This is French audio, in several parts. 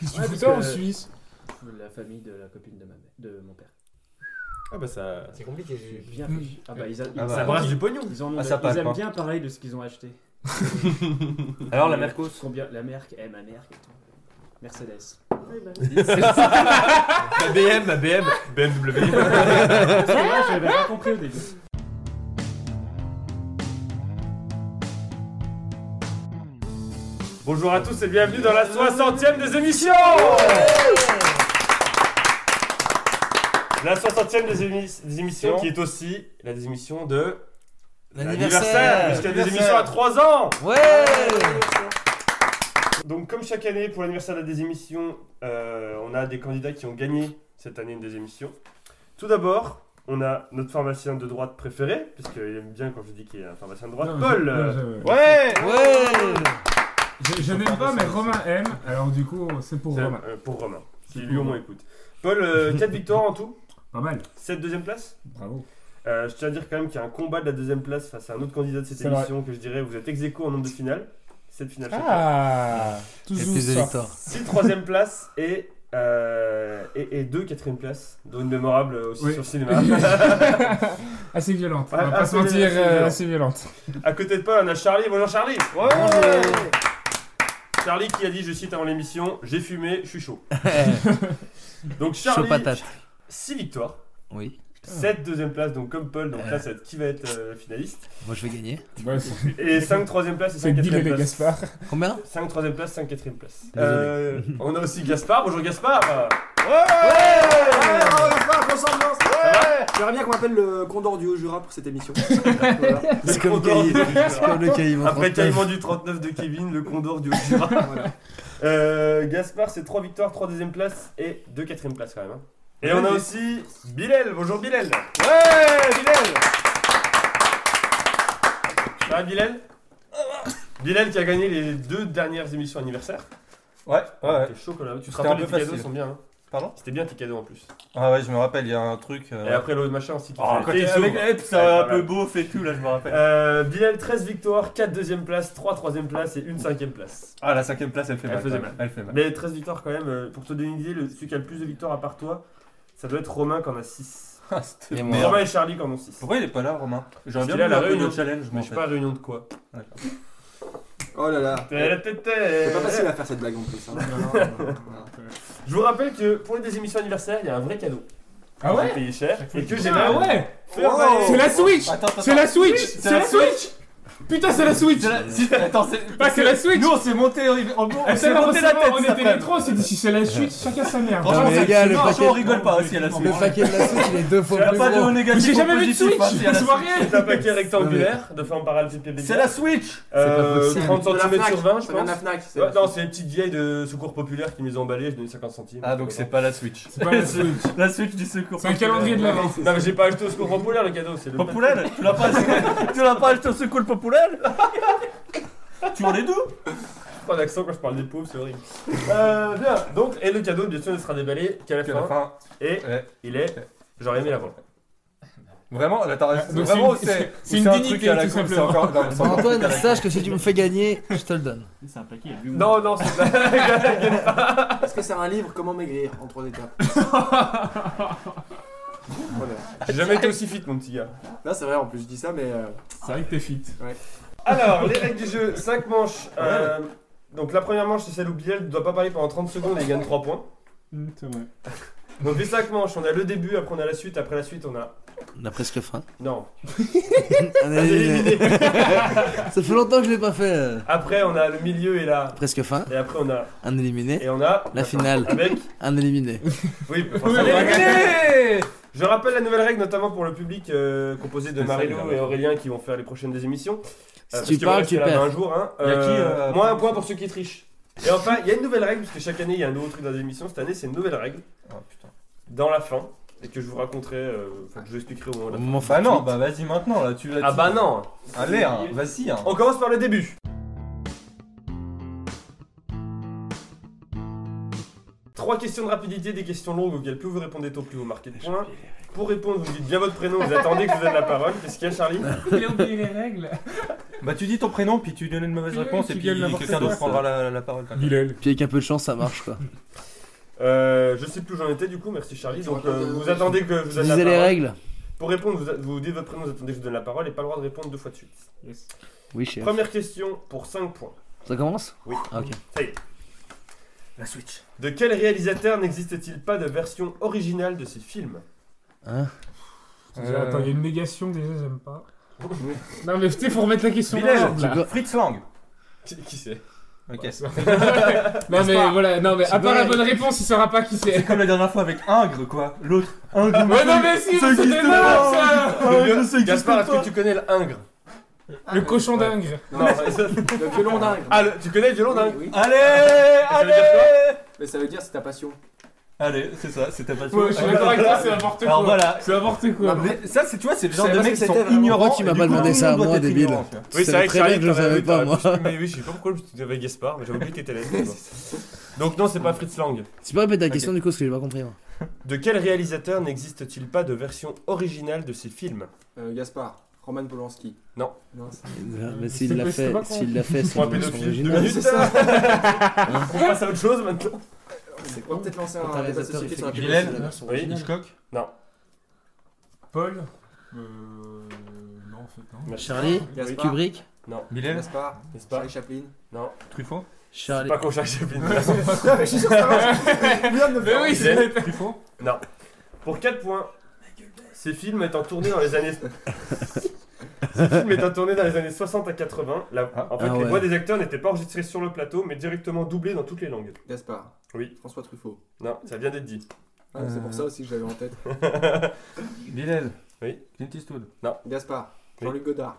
Qu'est-ce que Ouais, tu parce ça en Suisse La famille de la copine de, ma mère- de mon père. Ah bah ça. C'est compliqué, j'ai bien fait. Ah bah ils, a- ils- Ah bah. Ça brasse du pognon. ils en ont- Ah, ça ils passe, aiment hein. bien parler de ce qu'ils ont acheté. Alors la Et Mercos Combien la Merc, eh, ma Merc et tout. Mercedes. La BM, la BM, BMW. Que moi, j'avais pas compris au début. Bonjour à tous et bienvenue dans la 60ème des émissions. La 60ème des, émis- des émissions qui est aussi la des émissions de l'anniversaire. Puisqu'il y a des émissions à 3 ans. Ouais. Donc comme chaque année pour l'anniversaire de la des émissions, euh, on a des candidats qui ont gagné cette année une des émissions. Tout d'abord, on a notre pharmacien de droite préféré, puisqu'il aime bien quand je dis qu'il est un pharmacien de droite, Non, Paul. je- euh, non, je- Ouais. Ouais Je, je n'aime pas, mais Romain aime, alors du coup, c'est pour Romain. euh, pour Romain, qui C'est lui au moins écoute. Paul, 4 victoires en tout, Pas mal, 7 deuxième place. bravo. Euh, je tiens à dire quand même qu'il y a un combat de la deuxième place face à un autre candidat de cette vrai. émission que je dirais vous êtes ex aequo en nombre de finales. 7 finales chacun. Ah Toujours plus de ça. victoires. 6 troisième place et, euh, et, et 2 quatrième place, dont une mémorable aussi Oui. sur le cinéma. Assez violente, on Ouais, va pas se mentir, assez euh, violente. assez violente. à côté de Paul, on a Charlie. Bonjour Charlie Charlie qui a dit, je cite avant l'émission, j'ai fumé, je suis chaud. Donc Chaud Charlie, patate. 6 victoires, Oui, 7 deuxième place, donc comme Paul, donc là ça va être qui va être euh, finaliste. moi je vais gagner. Ouais, c'est Et 5 troisième place et c'est 5 Bill et quatrième les place. Gaspard. Combien? 5 troisième place, 5 quatrième place. Désolé. Euh, on a aussi Gaspard. Bonjour Gaspard. J'aimerais bien qu'on m'appelle le Condor du Haut-Jura pour cette émission. Voilà. C'est comme le mon Après 39. caillement du 39 de Kevin, le Condor du Haut-Jura. Voilà. Euh, Gaspard, c'est 3 victoires, 3 deuxième place et 2 quatrième place quand même. hein. Et on a aussi Bilal. Bonjour Bilal. Ouais, Bilal Ça va Bilal? Bilal qui a gagné les deux dernières émissions anniversaires. Ouais, ouais, chaud quand même. Tu te rappelles un les cadeaux sont bien. Hein Pardon C'était bien tes cadeaux en plus. Ah ouais, je me rappelle, il y a un truc. euh, Et après l'autre machin aussi qui Oh, quand t'es il avec ça va un peu beauf et tout, là, je me rappelle. Euh, Bilal 13 victoires, 4 deuxième place, 3 troisième place et 1 cinquième place. Ah, la cinquième place, elle fait Elle mal. faisait quand mal. même. Elle fait mal. Mais 13 victoires quand même, euh, pour te donner une idée, le, celui qui a le plus de victoires à part toi, ça doit être Romain qui en a 6. Ah, c'était Et moi. Romain et Charlie qui en ont 6. Pourquoi il est pas là, Romain J'aurais bien qu'il voulu la un peu réunion. de challenge, Mais moi. je sais pas réunion de quoi. Oh là là. C'est C'est pas facile à faire cette blague en plus. hein. Non, non, non, non. Je vous rappelle que pour les des émissions anniversaires, il y a un vrai cadeau. Ah Vous ouais payez cher et que j'ai Ah même ouais fait. C'est la Switch Attends, attends, C'est la Switch c'est la Switch Putain, c'est la Switch Attends, c'est. Ah, c'est la Switch Nous, on s'est monté on c'est s'est monté c'est la tête. on était les trois, on s'est dit si c'est la Switch, chacun sa mère. Franchement, les gars, le franchement, paquet- on rigole pas aussi à la suite. Le paquet de la Switch, il est deux fois Il n'y a plus pas de gros. j'ai jamais vu de Switch hein, c'est à la C'est pas suite. rien C'est un paquet rectangulaire de forme parallélépipédique. C'est la Switch Euh, possible. 30 De la cm Fnac, sur 20, je la pense. Fnac. c'est Ouais, la non, c'est les petites vieilles de secours populaire qui me les ont emballées, je donnais 50 centimes. Ah, donc c'est pas la Switch. C'est pas la Switch. La Switch du secours. C'est un calendrier de l'avant. Non, mais j'ai pas acheté au secours populaire le cadeau, c'est le. Populaire Tu l'as pas acheté Tu l'as pas acheté au secours populaire Tu en es d'où? Pas d'accent quand je parle des pauvres, c'est horrible. Euh, bien, donc, et le cadeau, bien sûr, ne sera déballé qu'à la fin? Et Ouais. il est. J'aurais aimé l'avoir. Vraiment, là, t'as Donc vraiment, c'est une- c'est c'est une un dignité, truc à la tout con, c'est simplement. encore. non, c'est encore Antoine, sache que si tu me fais gagner, je te le donne. C'est un paquet. Non, non, c'est pas. Est-ce que c'est un livre? Comment maigrir en trois étapes? Voilà. J'ai jamais été aussi fit, mon petit gars. Là, c'est vrai, en plus, je dis ça, mais. euh, C'est vrai que t'es fit. Alors, les règles du jeu 5 manches. euh, donc, la première manche, c'est celle où Bilal ne doit pas parler pendant 30 secondes et il gagne 3 points. C'est vrai. Donc, les 5 manches, on a le début, après on a la suite, après la suite, on a. On a presque faim. Non. Éliminé. Ça fait longtemps que je l'ai pas fait. euh. Après, on a le milieu et la. Presque faim. Et après, on a. Un éliminé. Et on a. La finale. Avec. Un éliminé. Oui, forcément. Je rappelle la nouvelle règle, notamment pour le public euh, composé de Marilou et Aurélien qui vont faire les prochaines des émissions. Euh, Si tu parles, tu perds. un jour. Hein. Qui, Euh, euh, moins un point pour ceux qui trichent. Et enfin, il y a une nouvelle règle, parce que chaque année il y a un nouveau truc dans les émissions. Cette année, c'est une nouvelle règle Oh putain. dans la fin et que je vous raconterai, euh, enfin que je vous expliquerai au moment de la fin. Bah non, bah vas-y maintenant, là, tu l'as Ah dit. bah non Allez, hein, vas-y. hein. On commence par le début. Trois questions de rapidité, des questions longues auxquelles plus vous répondez tôt, plus vous marquez de points. Pour répondre, vous dites bien votre prénom, vous attendez que je vous donne la parole. Qu'est-ce qu'il y a, Charlie Il a oublié les règles. Bah tu dis ton prénom puis tu donnes une mauvaise réponse et puis quelqu'un d'autre prendra la, la parole. Bilal. Puis avec un peu de chance, ça marche quoi. Euh, je sais plus où j'en étais du coup, merci Charlie. Donc euh, vous attendez que je vous donne la disais les parole. règles Pour répondre, vous, vous dites votre prénom, vous attendez que je vous donne la parole et pas le droit de répondre deux fois de suite. Yes. Oui, chef. Première question pour 5 points. Ça commence? Oui. Ah, ok. Ça y est. La Switch. De quel réalisateur n'existe-t-il pas de version originale de ces films? Hein? Déjà, Attends, il y a une négation déjà, j'aime pas. non mais tu sais, faut remettre la question dans l'ordre, là. Fritz Lang. Qui, qui c'est? Ok. non mais voilà, non mais à part la bonne réponse, il saura pas qui C'est c'est. comme la dernière fois avec Ingres quoi. L'autre. Ingres. Ouais non mais si, Ça c'était existe énorme pas. ça Gaspard, est-ce pas. que tu connais le Ingres? Le cochon d'Ingres. Non, ça- Le violon dingue. Ah, le- tu connais le violon d'Ingres Oui, oui. Allez, veut dire allez. Mais ça veut dire c'est ta passion. Allez, c'est ça, c'est ta passion. Ouais, je suis d'accord avec toi, c'est n'importe Alors quoi. voilà. C'est n'importe quoi. Mais ça, c'est tu vois, c'est le Je genre de pas mecs ce qui que sont c'était, vraiment. ignorants. Pourquoi tu m'as et pas coup, demandé tout ça le monde moi, doit être débile ignorant, tu vois. Tu savais très bien que je le savais pas, moi. Mais oui, je sais pas pourquoi tu avais Gaspard, mais j'avais oublié que t'étais là. Donc non, c'est pas Fritz Lang. Tu peux répéter la question du coup, parce que j'ai pas compris moi. De quel réalisateur n'existe-t-il pas de version originale de ces films? Euh, Gaspard. Roman Polanski. Non. Non, c'est- Mais C'est s'il l'a c'est fait, s'il l'a fait, c'est deux originale. minutes. c'est ça. On passe à autre chose maintenant. On va peut-être lancer un débat société sur la version Oui. Hitchcock Paul Euh. Non, en fait, non. Charlie Gaspard. Kubrick Bilal Gaspard. N'est-ce pas Charlie Chaplin. Non, Truffaut Charlie. pas qu'on cherche Chaplin. Mais oui, c'est. Truffaut Non. Pour 4 points, ces films étant tournés dans les années. ces films étant tournés dans les années 60 à 80, la- Ah. en fait, Ah les ouais. voix des acteurs n'étaient pas enregistrées sur le plateau, mais directement doublées dans toutes les langues. Gaspard. Oui. François Truffaut. Non, ça vient d'être dit. Ah, C'est pour ça aussi que j'avais en tête. Bilal Oui. Clint Eastwood Gaspard. Oui. Jean-Luc Godard.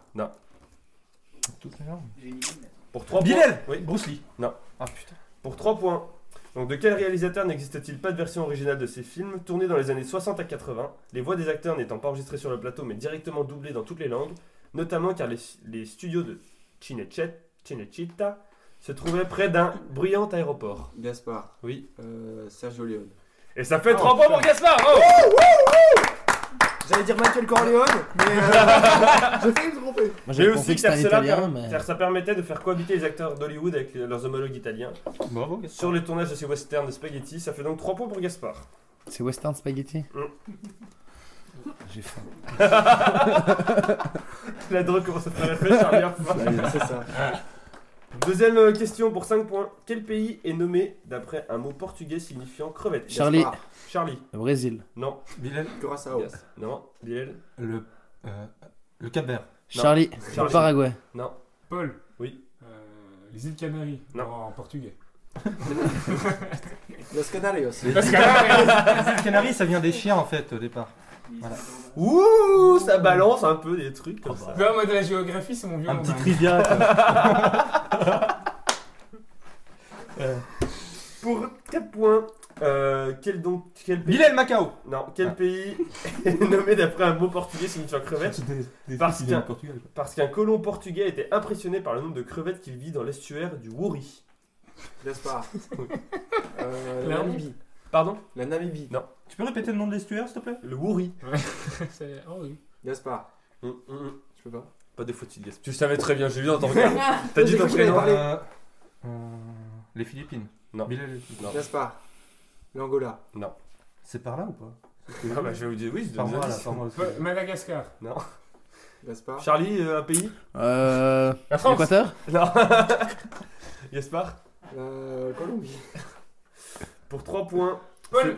Toutes les langues. Pour 3 Bilal points. Oui. Bruce Lee Non. Ah putain. Pour 3 points. Donc, de quel réalisateur n'existe-t-il pas de version originale de ces films tournés dans les années 60 à 80, les voix des acteurs n'étant pas enregistrées sur le plateau mais directement doublées dans toutes les langues, notamment car les, les studios de Cinecittà se trouvaient près d'un bruyant aéroport Gaspard. Oui. Euh, Sergio Leone. Et ça fait Oh, 3 points pour Gaspard oh J'allais dire Michael Corleone, mais euh, j'ai failli me tromper. Moi Mais j'avais aussi que c'était car, un cela italien, per- mais. car ça permettait de faire cohabiter les acteurs d'Hollywood avec leurs homologues italiens. Bravo Gaspard. Sur les tournages de ces westerns de spaghetti, ça fait donc 3 points pour Gaspard. C'est Western Spaghetti Mm. J'ai faim. La drogue commence à faire enfin. C'est ça. Deuxième euh, question pour 5 points. Quel pays est nommé d'après un mot portugais signifiant crevette? Charlie, Gaspard. Charlie. le Brésil. Non. Bilal Curaçao. Yes. Non. Bilal. Le. euh, Le Cap Vert. Charlie, Charlie. le Paraguay. Non. Paul Oui. Euh, les îles Canaries. Non. en portugais. Los Canarios. Que là, Les îles Canaries, ça vient des chiens en fait au départ. Ouh, ça balance un peu des trucs comme ça. tu vois, moi de la géographie, c'est mon vieux Un petit dingue. trivia. quoi. Pour 4 points, euh, quel donc quel pays Bilal Macao. Non, quel Ah. pays est nommé d'après un mot portugais signifiant crevette Parce qu'un- Portugal. quoi. Parce qu'un colon portugais était impressionné par le nombre de crevettes qu'il vit dans l'estuaire du Wouri. Gaspard. Oui. Euh, La la Namibie. Pardon La Namibie. Tu peux répéter le nom de l'estuaire s'il te plaît? Le Wouri. C'est- Oh oui. Gaspard. Hum, hum, hum. Je peux pas? Pas de faute, Gaspard. Tu savais très bien, j'ai vu dans ton regard. T'as dit J'ai ton cru que j'allais prénom parler. Euh, euh, Les Philippines. Non. Bilal. Non. Gaspard. L'Angola. Non. C'est par là ou pas? Ah bah je vais vous dire oui, je Par donne moi là, par moi. Ouais, Madagascar. Non. Gaspard. Charlie, euh, un pays? Euh. La France? L'Équateur Non. Gaspard? La Colombie. Pour 3 points. Paul.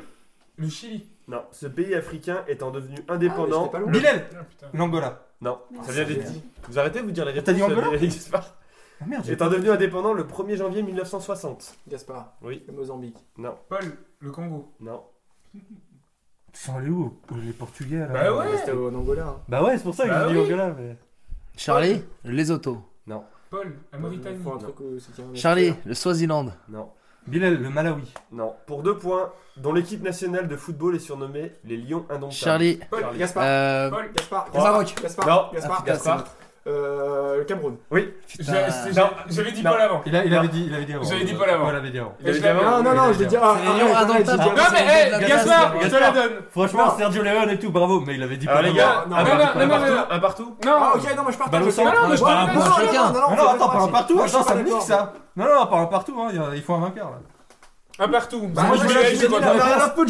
Le Chili. Non, ce pays africain étant devenu Ah, indépendant. Bilal Ah. L'Angola. non, ça vient d'être dit. Vous arrêtez de vous dire les réponses T'as dit Angola euh, Gaspard Ah merde, Étant devenu indépendant le 1er janvier 1960. Gaspard. Oui. Le Mozambique. Non, Paul. Le Congo. non. Tu sont allés où Les Portugais là Bah ouais. C'était en Angola. hein. Bah ouais, c'est pour ça que Bah j'ai dit oui. Angola. Mais... Charlie, les autos. Paul. La Mauritanie. Charlie, le Swaziland. Non. Bilal, le Malawi. Non. Pour 2 points, dont l'équipe nationale de football est surnommée les Lions Indomptables. Charlie, Paul. Charlie. Gaspard. euh. Paul. Gaspard. Gaspard. Gaspard. Non. Gaspard. Africa, Gaspard. Euh, le Cameroun. Oui. J'ai- Putain. j'ai- J'avais dit Paul avant. Il, a- il avait dit, il avait dit avant. J'avais dit Paul avant. Paul avait dit avant. Il avait je dit avant. Non, non, non, je l'ai dit. Ah, C'est les arrête, lions arrête, indomptables. j'ai dit Non avant. mais, hé, Gaspard, Gaspard, je te la Gaspard. donne. Franchement, Non. Sergio Leone et tout, bravo, mais il avait dit Alors Paul les avant. gars, non, un non, partout, non, un non, partout, non. un partout. Non, Ah, ok, non, je. Balle au centre. Non, Non, mais je parle un pour chacun. Non, non, Non, non, faut attends, pas un partout, attends, ça me nique ça. Non, non, pas un partout, hein, il y a- il faut un vainqueur là. Un partout. Bah, moi je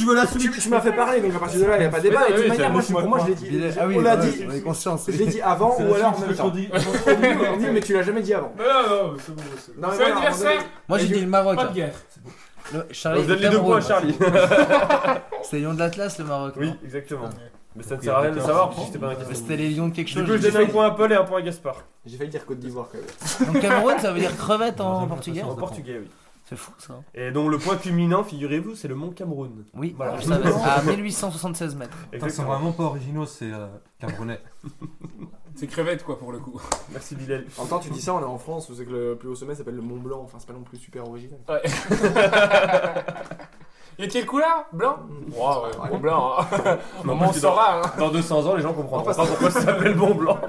veux la Tu, tu m'as fait parler, donc à partir de là, il n'y a pas de débat. Et de toute manière, c'est- moi, je- pour moi, je l'ai dit. Ah On l'a ouais, dit. on est conscience. Je l'ai dit avant ou alors en même temps. On dit, mais tu l'as jamais dit avant. Non, non, c'est bon. c'est bon. Non, mais C'est voilà, l'anniversaire. Moi j'ai dit le Maroc. Pas de guerre. Le- Charlie, Vous donne les deux Cameroun. points à Charlie. C'est les lions de l'Atlas le Maroc. Oui, non exactement. Mais ça ne sert à rien de le savoir, puisque c'était pas la Mais question. C'était les lions de quelque Du chose. coup, je j'ai donne un point à Paul et un point à Gaspard. J'ai failli dire Côte d'Ivoire quand même. Donc Cameroun ça veut dire crevette en portugais. En portugais, oui. C'est fou ça. Et donc le point culminant, figurez-vous, c'est le mont Cameroun. Oui, Voilà. À 1876 mètres. Ils sont vraiment pas originaux, c'est euh, camerounais. C'est crevette quoi pour le coup. Merci Bilal. En même temps, tu dis ça, on est en France, où c'est que le plus haut sommet s'appelle le Mont Blanc. Enfin, c'est pas non plus super original. Et quelle couleur Blanc? Wow, ouais, bon blanc. Hein. On dis saura. Hein. Dans 200 ans, les gens comprendront On pas pourquoi ça s'appelle Mont Blanc.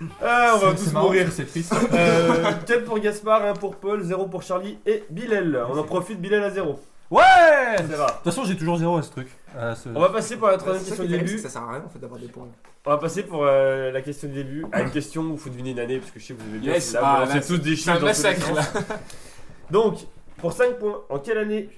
Ah, on va tous mourir. C'est triste. Euh, 4 pour Gaspard, 1 pour Paul, 0 pour Charlie et Bilal. On en profite, Bilal à 0. Ouais Ça va. De toute façon, j'ai toujours zéro à ce truc. à ce- On va passer pour la troisième question du début. ça sert à rien en fait d'avoir des points. On va passer pour euh, la question du début à une question où il faut deviner une année parce que je sais que vous aimez bien. Yes, celle-là, ah, vous là, lancez tous des C'est un chiffres dans tous les massacre là. sens. Donc, pour 5 points, en quelle année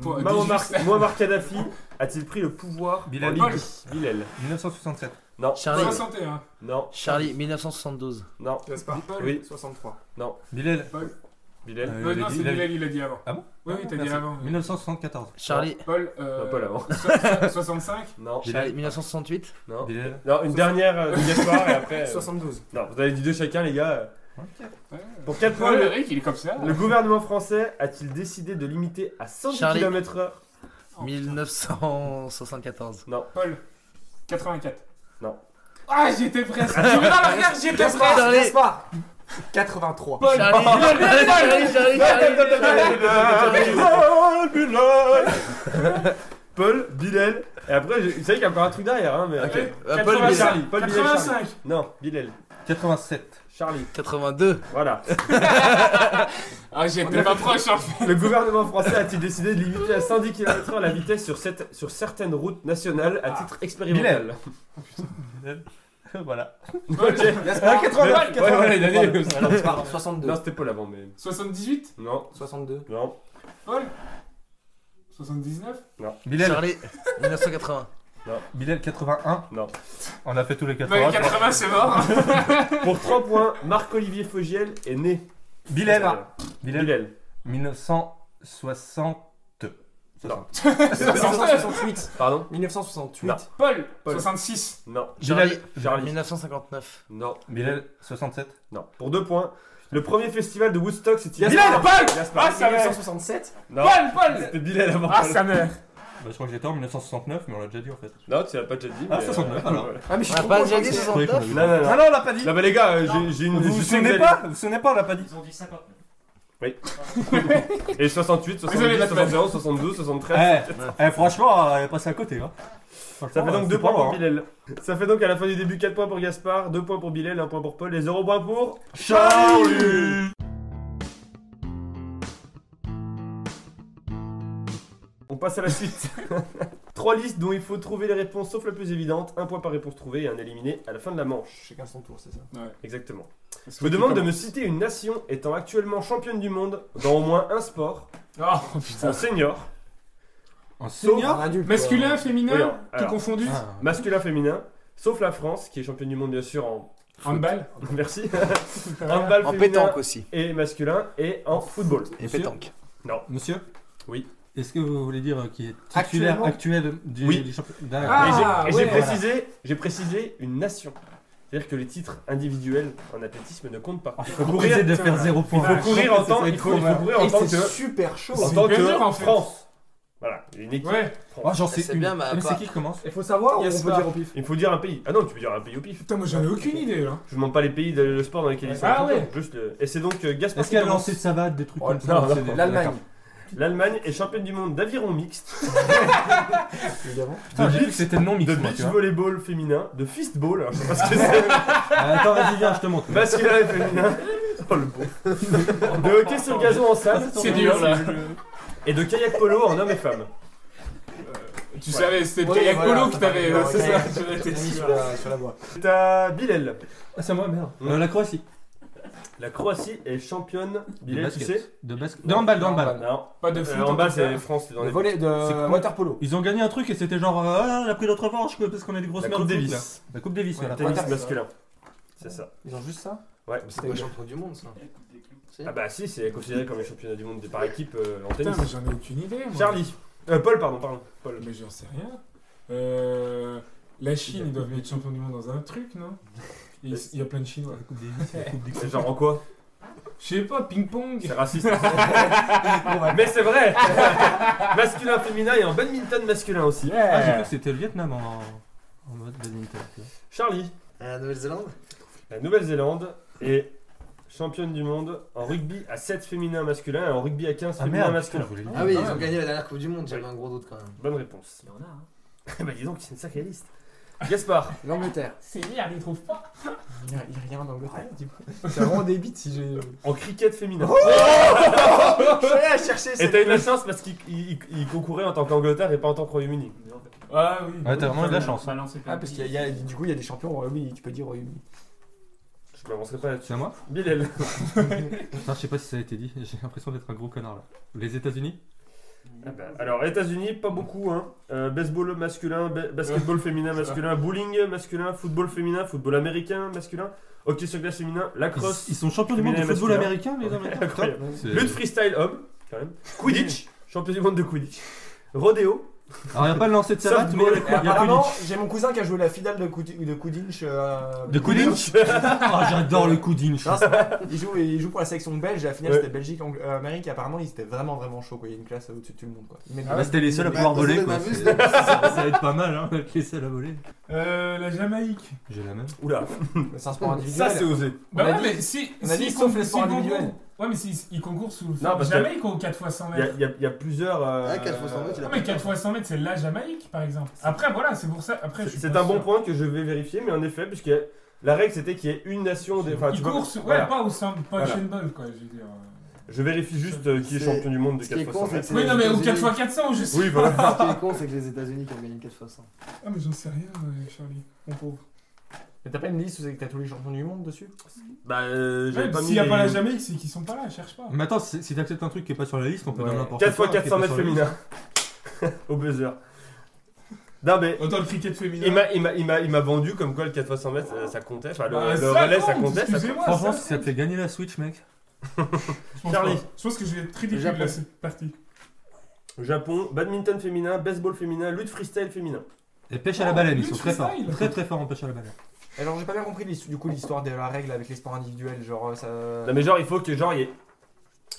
Pour- Muammar dis juste- Muammar Kadhafi a-t-il pris le pouvoir Bilal. en Libye Bilal. 1967. Non. Charlie, 61. Non. Charlie, 1972. Non. Gaspard Paul. Oui. 63. Bilal. Bilal. Euh, Euh, il a non, dit- c'est il a- Bilal, il a dit avant. Ah bon Oui, oui, t'as dit Merci. avant. 1974. Charlie, Paul, euh, Non, Paul avant. so- so- 65 Non. Charlie, 1968. Non. Bilal. Non, une dernière euh, de Gaspard et après. euh, 72. Non, vous avez dit deux chacun, les gars. Ouais. Pour 4 points, Paul, le, Eric, il est comme ça. le gouvernement français a-t-il décidé de limiter à 110 Charlie. km/h 1974. Paul, 84. Non. Ah, j'étais presque. Tu veux dans l'arrière, j'étais presque. Charlie. Gaspard 83. Paul, Charlie, Charlie, Charlie, Charlie, Paul, Bilal, et après, je- vous savez qu'il y a encore un truc derrière, hein, mais. Ok. Euh, Paul 85. Bilal. Charlie, Paul Bilal, Charlie. 85. Non, Bilal, 87. Charlie, 82. voilà. Ah, j'étais pas proche en fait. Le gouvernement français a-t-il décidé de limiter à 110 km/h la vitesse sur, cette- sur certaines routes nationales à titre expérimental? Voilà. Paul, Ah, 89 Ouais, voilà, une année comme ça. Pardon, 62. Non, c'était Paul avant, mais. 78 Non, 62. non, Paul? 79 Bilal. Charlie, 1980. Bilal 81. non. On a fait tous les Bah, 80. 80, c'est mort. Pour 3 points, Marc-Olivier Fogiel est né. Bilal. Bilal. Bilal. Bilal. 1960. Non. 1968. Pardon 1968. Non. Paul, Paul. 66. Non. Charlie. 1959. Non. Bilal 67. Non. Pour 2 points, le premier festival de Woodstock c'est Gaspard. Paul. Ah, ça va. 1967. Non. Paul, Paul C'était Bilal avant. Ah, sa mère. Bah, je crois que j'étais en 1969, mais on l'a déjà dit en fait. Non, tu l'as pas déjà dit. Ah, mais, 69, euh, alors. Ah, mais je suis pas trop déjà dit que- 69 Non, non, non. Ah non, on l'a pas dit. Non, mais les gars, euh, j'ai- j'ai une. Vous vous souvenez pas Vous vous souvenez pas, on l'a pas dit. Ils ont dit 59. Et 68, Désolé, 70, Batman. 71, 72, 73. Eh, eh, franchement, elle est passée à côté. Hein. Ça fait donc 2 c'est points pour hein. Bilal. Ça fait donc à la fin du début 4 points pour Gaspard, 2 points pour Bilal, 1 point pour Paul et 0 points pour Charlie On passe à la suite. Trois listes dont il faut trouver les réponses sauf la plus évidente. Un point par réponse trouvée et un éliminé à la fin de la manche. Chacun son tour, c'est ça. Exactement. Je me demande de me citer une nation étant actuellement championne du monde dans au moins un sport, Oh en putain. senior, En senior adulte, Masculin, féminin, Oui, tout alors. confondu. Ah. masculin, féminin, sauf la France qui est championne du monde bien sûr en Handball. merci, handball En féminin pétanque aussi. et masculin et en football. Et Monsieur pétanque. Monsieur? Oui. Est-ce que vous voulez dire qui est titulaire Oui. actuel du, du championnat D'accord. Ah, et j'ai- et j'ai ouais. précisé, j'ai précisé une nation. C'est-à-dire que les titres individuels en athlétisme ne comptent pas. Il faut courir, Courir de faire zéro il point. faut courir en tant, il faut, il faut courir en tant c'est que, super chaud. en C'est tant que dur, en. France. Voilà, une équipe. Ouais. Oh, j'en sais C'est une. bien, mais c'est qui qui commence Il faut savoir ou on peut dire au pif Il faut dire un pays. Ah non, tu peux dire un pays au pif. Putain, moi j'en ai aucune idée là. Je ne demande pas les pays de le sport dans lesquels ils sont. Ah ouais. Juste Et c'est donc euh, Gaspard Est-ce qui qu'il a lancé de savate, des trucs Oh, comme ça c'est L'Allemagne. L'Allemagne est championne du monde d'aviron mixte, Évidemment. Putain, j'ai cru que c'était le nom de mix, moi, tu beach vois. volleyball féminin, de fistball, alors je sais pas ce que c'est, Ah, Attends, vas-y, viens, je te montre. masculin et féminin. Oh le beau. De hockey sur gazon en salle. C'est dur là. Et de kayak polo en hommes et femmes. Tu savais, c'était le kayak voilà, polo voilà, ouais, c'est ça, j'en étais On est sûr. sur la, sur la voie. C'est à Bilal. Ah, c'est à moi, merde. Mm. Euh, la Croatie. La Croatie est championne. De tu basket. sais De basket. De handball, de handball. Non. Pas de Euh, foot. cas. c'est France. c'est dans les... volet de C'est quoi water polo. Ils ont gagné un truc et c'était genre, ah, on a pris notre revanche quoi, parce qu'on a des grosses La merdes Coupe de foot, Davis. La Coupe Davis, voilà. Tennis masculin. C'est ça. Ils ont juste ça Ouais. C'est pas champion du monde ça. Ah bah si, c'est considéré comme les championnats du monde par équipe euh, en Putain, tennis. mais j'en ai aucune idée. moi. Charlie. Euh, Paul, pardon, pardon. Paul. Mais j'en sais rien. Euh, la Chine, ils doivent être champions du monde dans un truc, non? Il il y a plein de Chinois. La Coupe Davis, la Coupe des C'est genre en quoi Je sais pas, ping-pong. C'est raciste. Mais c'est vrai Masculin, féminin et en badminton masculin aussi. Ah, j'ai cru que c'était le Vietnam en, en mode badminton. tu vois. Charlie. Euh, Nouvelle-Zélande La Nouvelle-Zélande est championne du monde en rugby à 7 féminin masculin et en rugby à 15 Ah féminin merde, masculin. putain, je voulais le Ah oui, ils ont gagné la dernière Coupe du Monde, j'avais un gros doute quand même. Bonne réponse. Il y en a, hein. bah dis donc, c'est une sacrée liste. Gaspard. L'Angleterre. C'est merde, ils trouvent pas. Il y a, il a rien en Angleterre. C'est vraiment des bits si j'ai. En cricket féminin. Allé à chercher Et t'as eu de la chance parce qu'il il- il concourait en tant qu'Angleterre et pas en tant que Royaume-Uni. Ah oui. Ouais, t'as vraiment eu de la chance. Ah, parce qu'il y a, du coup, il y a des champions au Royaume-Uni, tu peux dire Royaume-Uni. Je m'avancerai pas là-dessus. C'est à moi Bilal. Putain, je sais pas si ça a été dit, j'ai l'impression d'être un gros connard là. Les États-Unis Ah bah, alors, États-Unis, pas beaucoup. Hein. Euh, baseball masculin, ba- basketball féminin masculin, bowling masculin, football féminin, football américain masculin, hockey sur glace féminin, ils, lacrosse, ils sont champions du monde de féminin football masculin. américain, les Américains Incroyable. C'est- lutte freestyle homme, quand même, Quidditch, champion du monde de Quidditch, rodéo, Alors, il n'y a pas le lancer de savate, mais il y a- Apparemment, j'ai mon cousin qui a joué la finale de, Koudi- de Quidditch. euh, De Quidditch Ah, j'adore le Quidditch. Non, c'est pas- il, joue, il joue pour la sélection belge et la finale Ouais. c'était Belgique, Ang- euh, Amérique. Et apparemment, ils étaient vraiment vraiment chaud. Quoi. Il y a une classe au-dessus de tout le monde. Quoi. Ils mettent Ah, c'était les seuls à pouvoir voler quoi. C'est- Ça va être pas mal, hein, les seuls à voler. Euh, la Jamaïque. J'ai la même. Oula, C'est un sport individuel. ça c'est osé. Bah On a ouais, dit- mais si. on a si dit sauf les sports individuels. Ouais, mais s'ils ils concourent sous. Non, parce que- Jamaïque ou 4 x 100 Il y a, mètres il y a- il y a plusieurs. euh, Ah, 4 fois 100 mètres, il a Non, mais 4 x 100 mètres, c'est la Jamaïque, par exemple. Après, voilà, c'est pour ça. Après, C'est un bon point que je vais vérifier, mais en effet, puisque la règle c'était qu'il y ait une nation. Des... Enfin, Ils tu vois- courent, sous- ouais, voilà. pas au sein, pas Voilà. au chaîne quoi, je veux dire. Je vérifie juste euh, qui est champion du monde de ce qui est 4 con, fois 100 c'est mètres. que Oui, non, mais au États-Unis. 4 x 400, je sais. Oui, voilà. Ce qui est con, c'est que les États-Unis qui ont gagné 4 fois 100. Ah, mais j'en sais rien, euh, Charlie. Mon pauvre. Mais t'as pas une liste où c'est que t'as tous les champions du monde dessus? Bah, euh, j'avais pas mis. S'il n'y a les- pas la Jamaïque, c'est qu'ils sont pas là, cherche pas. Mais attends, si si t'acceptes un truc qui est pas sur la liste, on peut Ouais. donner n'importe 4 quoi. fois 400 qui est mètres pas sur la féminin. Au buzzer. Non, mais. Autant le cricket féminin. Il m'a, il, m'a, il, m'a, il m'a vendu comme quoi le 4 fois 100 mètres euh, ça comptait. Enfin, le, Bah, le relais ça compte, comptait. ça excusez-moi, liste. Franchement, ça si ça te fait gagner la Switch, mec. Je pense Charlie. pas. Je pense que je vais être très déçu Japon. de cette partie. Japon, badminton féminin, baseball féminin, lutte freestyle féminin. Et pêche à la baleine, ils sont lutte très forts. freestyle. Très très forts en pêche à la baleine. Alors j'ai pas bien compris l'histoire- du coup l'histoire de la règle avec les sports individuels. Genre ça. Non, mais genre, il faut que, genre, il y ait-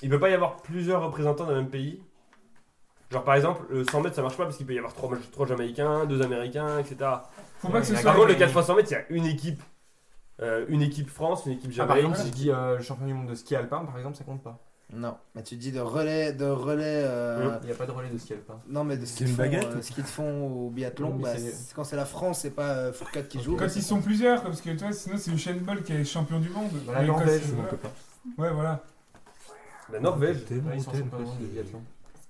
Il peut pas y avoir plusieurs représentants d'un même pays. Genre, par exemple, le 100 mètres ça marche pas parce qu'il peut y avoir 3, Jamaïcains, 2 Américains, etc. Faut pas que ce soit. Par contre, le les- 4 fois 100 mètres, il y a une équipe. euh, une équipe France, une équipe Ah, par Jamaïque. exemple, si je dis euh, le champion du monde de ski alpin, par exemple, ça compte pas. Non, mais tu dis de relais, de relais. euh, Il y a pas de relais de ski alpin. Non, mais de ski une fond, baguette euh, ski de fond au biathlon, Oui, bah, quand c'est la France, c'est pas euh, Fourcade qui joue. Quand ils sont plusieurs, parce que toi, sinon c'est Usain Bolt qui est champion du monde. Bah, la Norvège, c'est- bon, Ouais, voilà. La Norvège. T'es Ouais, ils sont bon, monde de biathlon.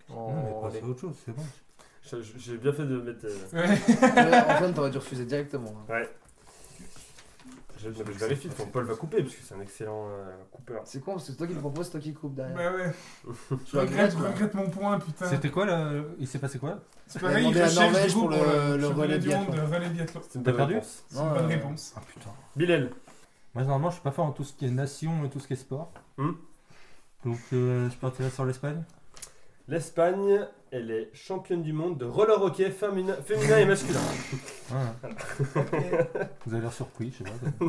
Non, mais En relais. à autre chose, c'est bon. J'ai bien fait de mettre. euh, Ouais. Ouais, Antoine, t'aurais dû refuser directement. hein. Ouais. Je, vérifie, ton Paul va couper parce que c'est un excellent euh, coupeur. C'est con parce que c'est toi qui le propose, c'est toi qui coupe derrière. Bah ouais. Tu Je regrette, je mon point, putain. C'était quoi là Il s'est passé quoi? C'est Il a pareil, il recherche Norvège pour le- le championnat relais du monde biathlon. T'as perdu. C'est une Non, bonne euh, réponse. Ah putain. Bilal. Moi, normalement, je suis pas fort en tout ce qui est nation et tout ce qui est sport. Hmm. Donc, euh, je partirai sur l'Espagne. L'Espagne, elle est championne du monde de roller hockey féminin, féminin et masculin. Voilà. Vous avez l'air surpris, je sais pas.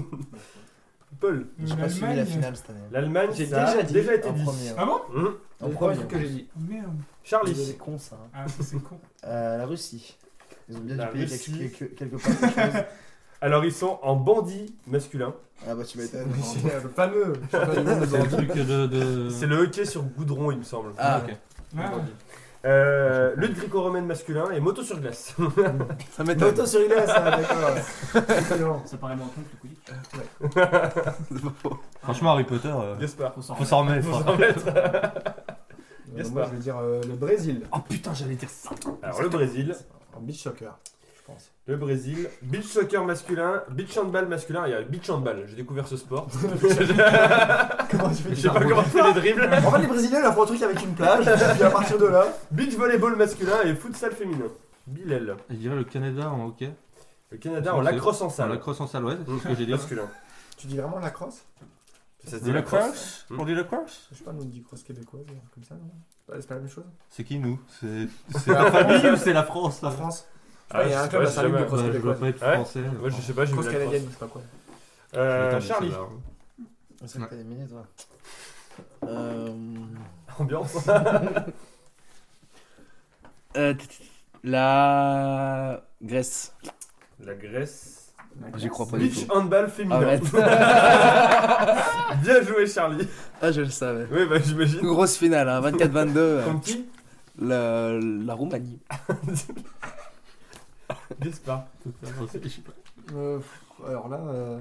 Paul. J'ai pas suivi la L'Allemagne. finale cette année. L'Allemagne, J'ai ça a déjà dit déjà été En dit. premier. Ah bon Hum. En C'est le premier. truc que j'ai dit. Oh, Merde. Vous Charlie. êtes con ça. hein. Ah, ça c'est con. Euh, la Russie. Ils ont bien La dû payer Russie. quelque, quelque, quelque part quelque chose. Alors, ils sont en bandit masculin. Ah bah tu m'étonnes. Le fameux champion du monde de C'est le truc de. de... C'est le hockey sur goudron, il me semble. Ah, ok. Ah. Euh, lutte gréco-romaine masculin et moto sur glace. Ça m'étonne. Moto sur glace, ah, d'accord. Ça paraît moins con que le Quidditch. Franchement, Harry Potter, euh, Gaspard. Faut s'en faut s'en remettre. Faut hein. s'en mettre. Euh, Gaspard. Moi, je vais dire euh, le Brésil. Oh putain, j'allais dire ça. Alors le Brésil, En beach soccer, pense. le Brésil, beach soccer masculin, beach handball masculin, il y a beach handball, j'ai découvert ce sport. Comment tu fais Je sais pas comment les dribbles. En fait, les Brésiliens, ils font un truc avec une plage, puis à partir de là. Beach volleyball masculin et futsal féminin. Bilal. Je dirais le Canada en hockey. Le Canada en lacrosse en En salle. lacrosse en salle, ouais, c'est ce que j'ai dit. Masculin. Tu dis vraiment la crosse Ça se dit lacrosse. lacrosse? On dit lacrosse? Je sais pas, nous on dit crosse québécoise, comme ça, non? Ouais, C'est pas la même chose C'est qui nous? C'est la famille ou c'est la France là? France Ah, Il y a un club à Saint-Luc de Bah, dois québécoise. Ouais français. Moi je sais pas, j'ai vu Crosse la canadienne, je sais pas quoi. Euh, Charlie. c'est là. C'est que t'as éliminé, toi. Euh, Ambiance. euh, La Grèce. La Grèce. J'y crois pas du Beach tout. handball féminin. Arrête. Bien joué Charlie. ah, je le savais. Oui bah j'imagine. Grosse finale, hein, 24-22. euh, Comme qui? La, la Roumanie. Sais pas. Euh, alors là. euh,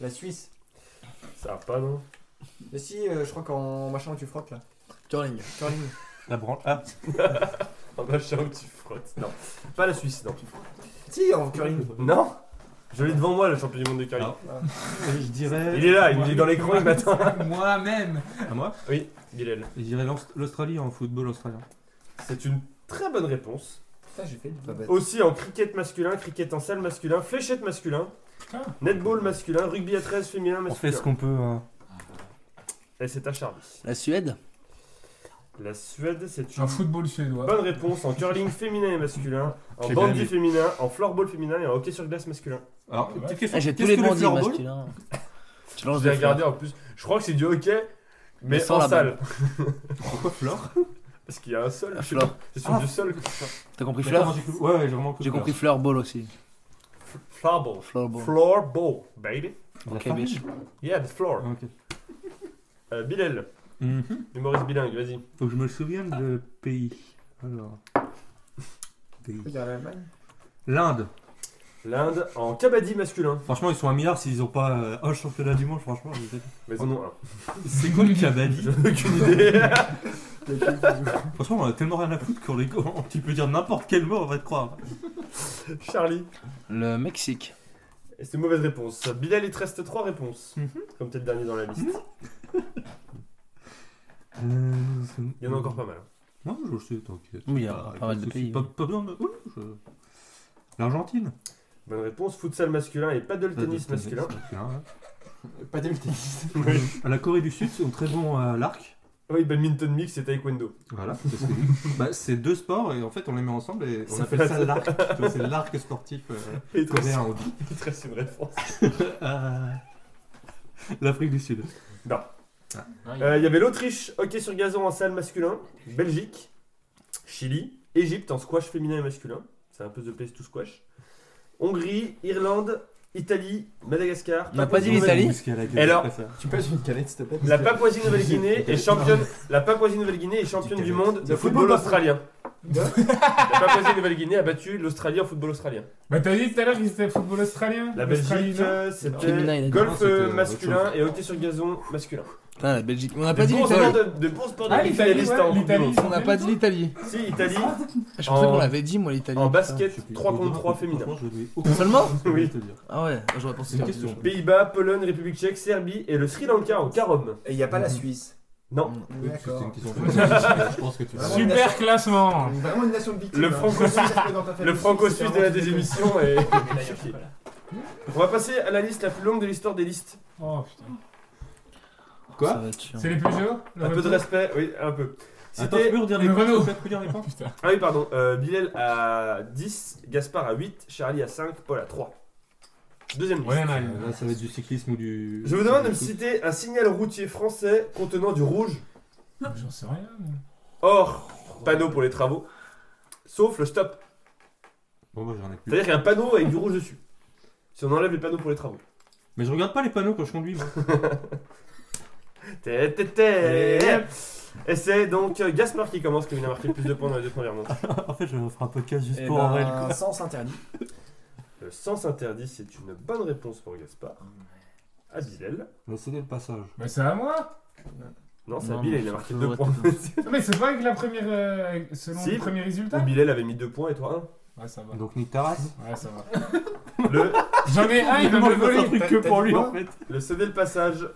La Suisse. Ça va pas non? Mais si, euh, je crois qu'en machin où tu frottes là. Curling. Curling. La branche. Ah, En machin où tu frottes. Non. Pas la Suisse, non. Si, en curling. Non? Je l'ai devant moi le champion du monde de curling. Ah. je dirais. Il est là, il est dans l'écran il m'attend. Moi-même. À moi? Oui, Bilal. Je dirais l'Aust- l'Australie en football australien. C'est une très bonne réponse. Ça, j'ai fait Pas bête. Aussi en cricket masculin, cricket en salle masculin, fléchette masculin, Putain. netball masculin, rugby à 13 féminin On masculin. fait ce qu'on peut. hein. Et c'est à Charlie. La Suède? La Suède, c'est une Un football suédois. bonne réponse en curling féminin et masculin, en J'ai bandy bien aimé. féminin, en floorball féminin et en hockey sur glace masculin. Alors, Ouais. petite question. Ah, J'ai tous Qu'est-ce les que le bandits floorball masculins. Tu lances des regardé en plus. Je crois que c'est du hockey, mais Mais sans en la salle. Pourquoi Flore Parce qu'il y a un sol. Je sais fleur. pas, C'est sur Ah. du sol. T'as compris D'accord, fleur j'ai cru- Ouais, ouais, j'ai vraiment J'ai compris fleurball aussi. Floorball. Fleurball. Floorball, baby. La Ok, bitch. Yeah, the floor. Ok. Euh, Bilal, Mhm. humoriste bilingue, vas-y. Faut que je me souvienne de pays. Alors. Pays. L'Allemagne. L'Inde. L'Inde en kabaddi masculin. Franchement, ils sont un milliard s'ils ont pas euh, un championnat du monde, franchement. je sais pas. Mais ils en ont un. C'est quoi le kabaddi? J'en ai aucune idée. Franchement, on a tellement rien à foutre qu'on les... tu peux dire n'importe quel mot, on va te croire. Charlie. Le Mexique. Et c'est une mauvaise réponse. Bilal, il te reste 3 réponses. Mhm. Comme t'es le dernier dans la liste. Euh, Il y en a encore pas mal. Non, je sais, t'inquiète. Oui, il y a Pas- pas mal de pays, Pas, besoin de. oui, je- L'Argentine. Bonne réponse. Futsal masculin et paddle tennis masculin. ouais. Pas des tennis. Oui. La Corée du Sud sont très bons à l'arc. Oui, badminton mix et taekwondo. Voilà, parce que- bah, c'est deux sports et en fait on les met ensemble et on Ça appelle fait ça ça. l'arc. C'est l'arc sportif euh, coréen, on dit. il te reste une réponse. Euh, L'Afrique du Sud. Euh, Il y avait l'Autriche, hockey sur gazon en salle masculin. Belgique. Chili. Égypte en squash féminin et masculin. C'est un peu The Place to Squash. Hongrie, Irlande, Italie, Madagascar. On n'a pas dit l'Italie Et alors. Tu passes une canette, s'il te plaît La Papouasie-Nouvelle-Guinée est championne. La Papouasie-Nouvelle-Guinée est championne du monde de football australien. De- La Papouasie-Nouvelle-Guinée a battu l'Australie en football australien. Bah t'as dit tout à l'heure qu'ils étaient football australien La Belgique, euh, c'était golf euh, masculin et hockey sur gazon masculin. Putain, la Belgique. On n'a pas dit bons l'Italie. sports de, de bons sports de Ah, l'Italie, ouais. Monde. On n'a pas dit l'Italie. Si, Italie, Je pensais En- qu'on l'avait dit, moi, l'Italie. en basket, Je sais plus. 3 contre Franchement, 3 féminin. Seulement je vais Oui. te dire. Ah ouais, j'aurais pensé C'est une que question. Pays-Bas, Pologne, République tchèque, Serbie et le Sri Lanka en carom. Et il n'y a pas la Suisse. Non. D'accord. Je pense que tu l'as. Super classement Vraiment une nation de victimes. Le hein. franco-suisse- Cirque dans ta famille, Le franco-suisse de la vraiment- désémission est. On va passer à la liste la plus longue de l'histoire des listes. Oh putain. Quoi. C'est les Peugeot le Un peu de respect, oui, un peu. Attends, tu C'était. peux redire les Le points s'il te plaît, les points Putain. Ah oui, pardon. Euh, Bilal à 10, Gaspard à 8, Charlie à 5, Paul à 3. Deuxième liste. Ouais, mal. Là, ça va être du cyclisme ou du. Je vous demande de me citer un signal routier français contenant du rouge, J'en sais rien. moi. hors panneau pour les travaux, sauf le stop. Bon, moi j'en ai plus. C'est-à-dire qu'il y a un panneau avec du rouge dessus. Si on enlève les panneaux pour les travaux. Mais je regarde pas les panneaux quand je conduis, moi. Et c'est donc euh, Gaspard qui commence, comme il a marqué le plus de points dans les deux premières manches. En fait, je vais faire un podcast juste Et pour Aurel. ben, sens interdit. Le sens interdit, c'est une bonne réponse pour Gaspard. À Bilal. Mais c'est le passage. Bah, c'est à moi. Non, c'est à Non, Bilal, non, il a marqué deux points. Non, mais c'est pas avec la première. euh, selon Si. le premier résultat Bilal avait mis deux points et toi Ouais, ça va. Donc, nique ta race. Ouais, ça va. un. Le, J'en ai un, il va me le voler. truc que pour lui, en fait. le céder le passage,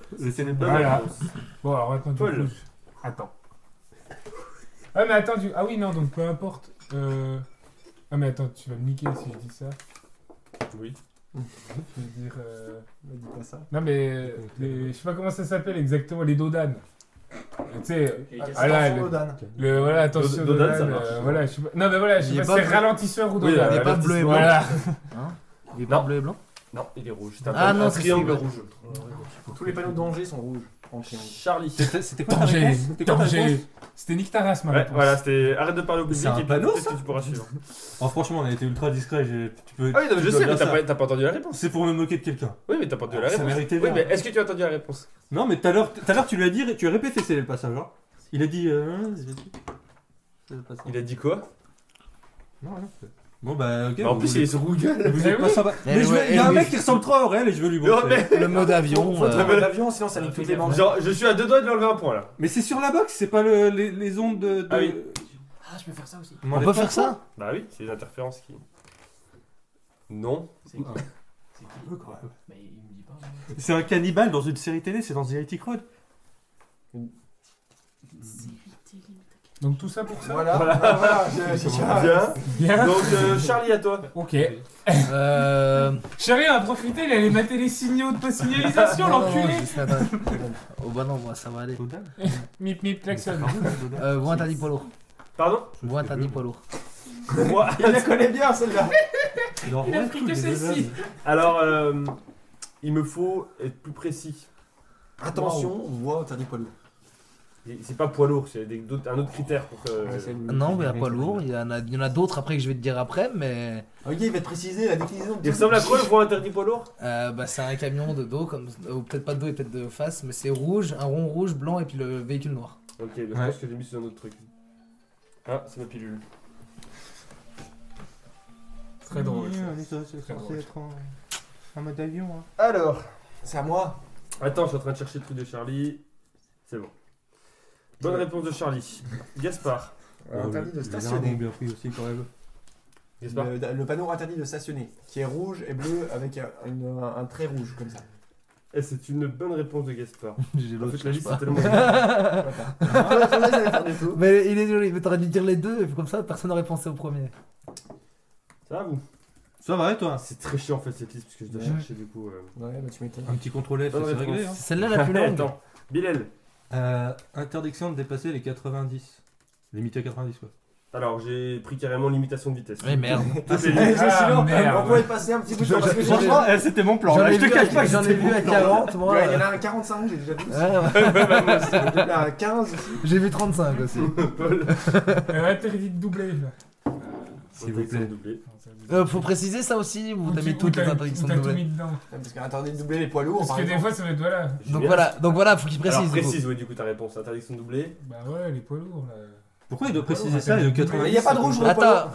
une bonne Voilà. réponse. Bon, alors maintenant, du Paul. Attends. Ah, mais attends, du... ah oui, non, donc peu importe. Euh... Ah, mais attends, tu vas me niquer si je dis ça. Oui. Je veux dire. euh, Ne dis pas ça. Non, mais. les- Je sais pas comment ça s'appelle exactement, les dodanes. Tu sais, Ah, Ah, le- le. Voilà, attention, Dodan, dodan, ça marche. euh, voilà, je sais pas... Non, mais voilà, je Il sais est pas pas si c'est bleu. ralentisseur ou Oui, dodan. euh, Il est pas bleu et blanc. Voilà. Hein Il est pas Non. bleu et blanc Non, il est rouge. C'est un, Ah, un non, c'est triangle celui-là. rouge. Tous les panneaux de danger sont rouges. Charlie. C'était quoi ta Danger, réponse C'était quoi ta danger. réponse C'était Nick Taras, ma Ouais, réponse. voilà, c'était arrête de parler au public C'est un et panneau, peut-être ça que tu pourras suivre. Oh, franchement, on a été ultra discret. j'ai- Tu peux. Ah oui, non, mais je sais, mais t'as pas, entendu la réponse. C'est pour me moquer de quelqu'un. Oui, mais t'as pas entendu la Ça réponse. méritait Oui, mais est-ce que tu as entendu la réponse? Non, mais tout à l'heure, tout à l'heure, tu lui as dit, tu as répété c'est le passage. Hein. Il a dit. Euh, passage. Il a dit quoi? Non, rien. Bon, bah, ok. Bah, En vous plus, voulez- il est sur Google. Vous Eh êtes pas sympa. Eh Mais je veux- ouais, il y a eh un mec qui ressemble trop à Aurel et je veux lui Non, montrer. mais, Le mode avion. Faut euh, trouver l'avion, sinon ça nique toutes les manches. genre, je suis à deux doigts de lui enlever un point là. Mais c'est sur la box, c'est pas le- les, les ondes de. de- Ah oui. Ah, je peux faire ça aussi. On peut faire ça? Bah oui, c'est les interférences qui. Non. C'est qui. C'est qui? Quand même. Mais il me dit pas. C'est un cannibale dans une série télé, c'est dans The Crowd. Donc tout ça pour ça Voilà, voilà, voilà. je- je- Bien. Bien. Donc, euh, Charlie, à toi. Ok. Euh. Chérie a profité, il allait mater les signaux de pas signalisation, non, non, l'enculé juste attends. Oh bah non, moi ça va aller. Mip mip klaxon. Euh, voix interdit poids lourd. Pardon? Voix interdit poids lourd. Moi. Il la connaît bien celle-là. Il a pris que celle-ci. Alors, euh, il me faut être plus précis. Attention, voix interdit poids lourd. C'est pas poids lourd, c'est un autre critère pour que. Non, mais il y a poids lourd. Il y en a, il y en a d'autres après que je vais te dire après, mais. Ok, il va te préciser la déclinaison. de Il ressemble à quoi le voie interdit poids lourd? Euh, bah, c'est un camion de dos, comme, ou peut-être pas de dos et peut-être de face, mais c'est rouge, un rond rouge, blanc et puis le véhicule noir. Ok, je Ouais. pense que j'ai mis sur un autre truc. Ah, c'est ma pilule. Très drôle. C'est censé être en, en mode avion. Hein. Alors, c'est à moi. Attends, je suis en train de chercher le truc de Charlie. C'est bon. Bonne réponse de Charlie. Gaspard. Euh, interdit de stationner. bien pris aussi quand même. Gaspard. Le, le panneau interdit de stationner, qui est rouge et bleu avec un, une- un trait rouge comme ça. Et c'est une bonne réponse de Gaspard. J'ai En l'autre, fait, la je liste c'est pas. tellement. Je savais, ça allait faire du tout. Mais il est joli, mais t'aurais dû dire les deux, et puis comme ça personne n'aurait pensé au premier. Ça va vous? Ça va et toi? C'est très chiant en fait cette liste parce que je dois Ouais. chercher du coup. euh. Ouais, bah tu m'étonnes. Un petit contrôle F, Bonne c'est réponse. réglé. Hein. C'est celle-là la plus longue. Attends, Bilal. Euh, interdiction de dépasser les 90. Limité à 90 quoi. Alors j'ai pris carrément limitation de vitesse. Mais merde. Eh, suis là, merde. on pouvait passer un petit peu de temps parce que Franchement, c'était mon plan. J'en là, ai je te vu, cache pas que j'en ai vu à plan. 40, moi. Ouais, il y en a un 45, j'ai déjà vu. ouais, ouais. J'ai déjà un 15 aussi. J'ai vu 35 aussi. Paul. Interdit de doubler. S'il vous plaît. Euh, faut préciser ça aussi, ou Ou t'as mis ou toutes les t'as- interdictions de t'as tout doubler mis dedans. Ouais, Parce qu'un interdit de doubler les poids lourds, Parce par que des fois, ça va être voilà. Donc voilà, donc voilà, faut qu'il Alors précise. coup. précise, oui, du coup ta réponse. Interdiction de doubler. Bah ouais, les poids lourds là. Pourquoi il doit préciser ça et le ouais. 90 Mais il y a pas de rouge, Attends,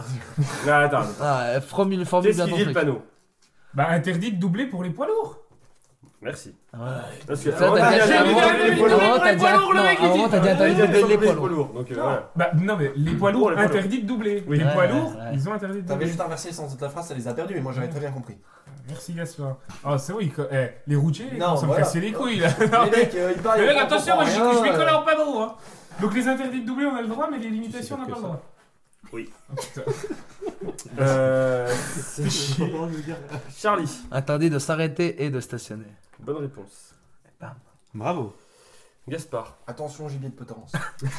Là, attends. ah, formule, formule Qu'est-ce qu'il dit le panneau Bah interdit de doubler pour les poids lourds. Merci. Ah, voilà. Parce que Ça, t'as dit- dit- avant, avant, t'as les dit- dit, non, t'as de doubler les poids lourds. Donc euh, Non. voilà. Bah non mais les poids lourds les poids lourds. interdit de doubler. Oui. Les Ouais, poids ouais, lourds, ouais. ils ont interdit de T'avais doubler. juste inversé le sens de ta phrase, ça les a perdus, mais moi j'avais très bien compris. Merci Gaspard. Ah c'est oui, quoi. Eh, les routiers, ils Non, commencent à me voilà. casser les couilles là. Les mecs, euh, ils parlent. Mais ils mec, comprennent attention, moi je, rien, je vais euh. coller en panneau. Hein. Donc les interdits de doubler, on a le droit, mais les limitations, on n'a pas le droit. Oui. Oh, putain. Euh. Charlie. Interdit de s'arrêter et de stationner. Bonne réponse. Bravo. Gaspard. Attention, gibier de potence.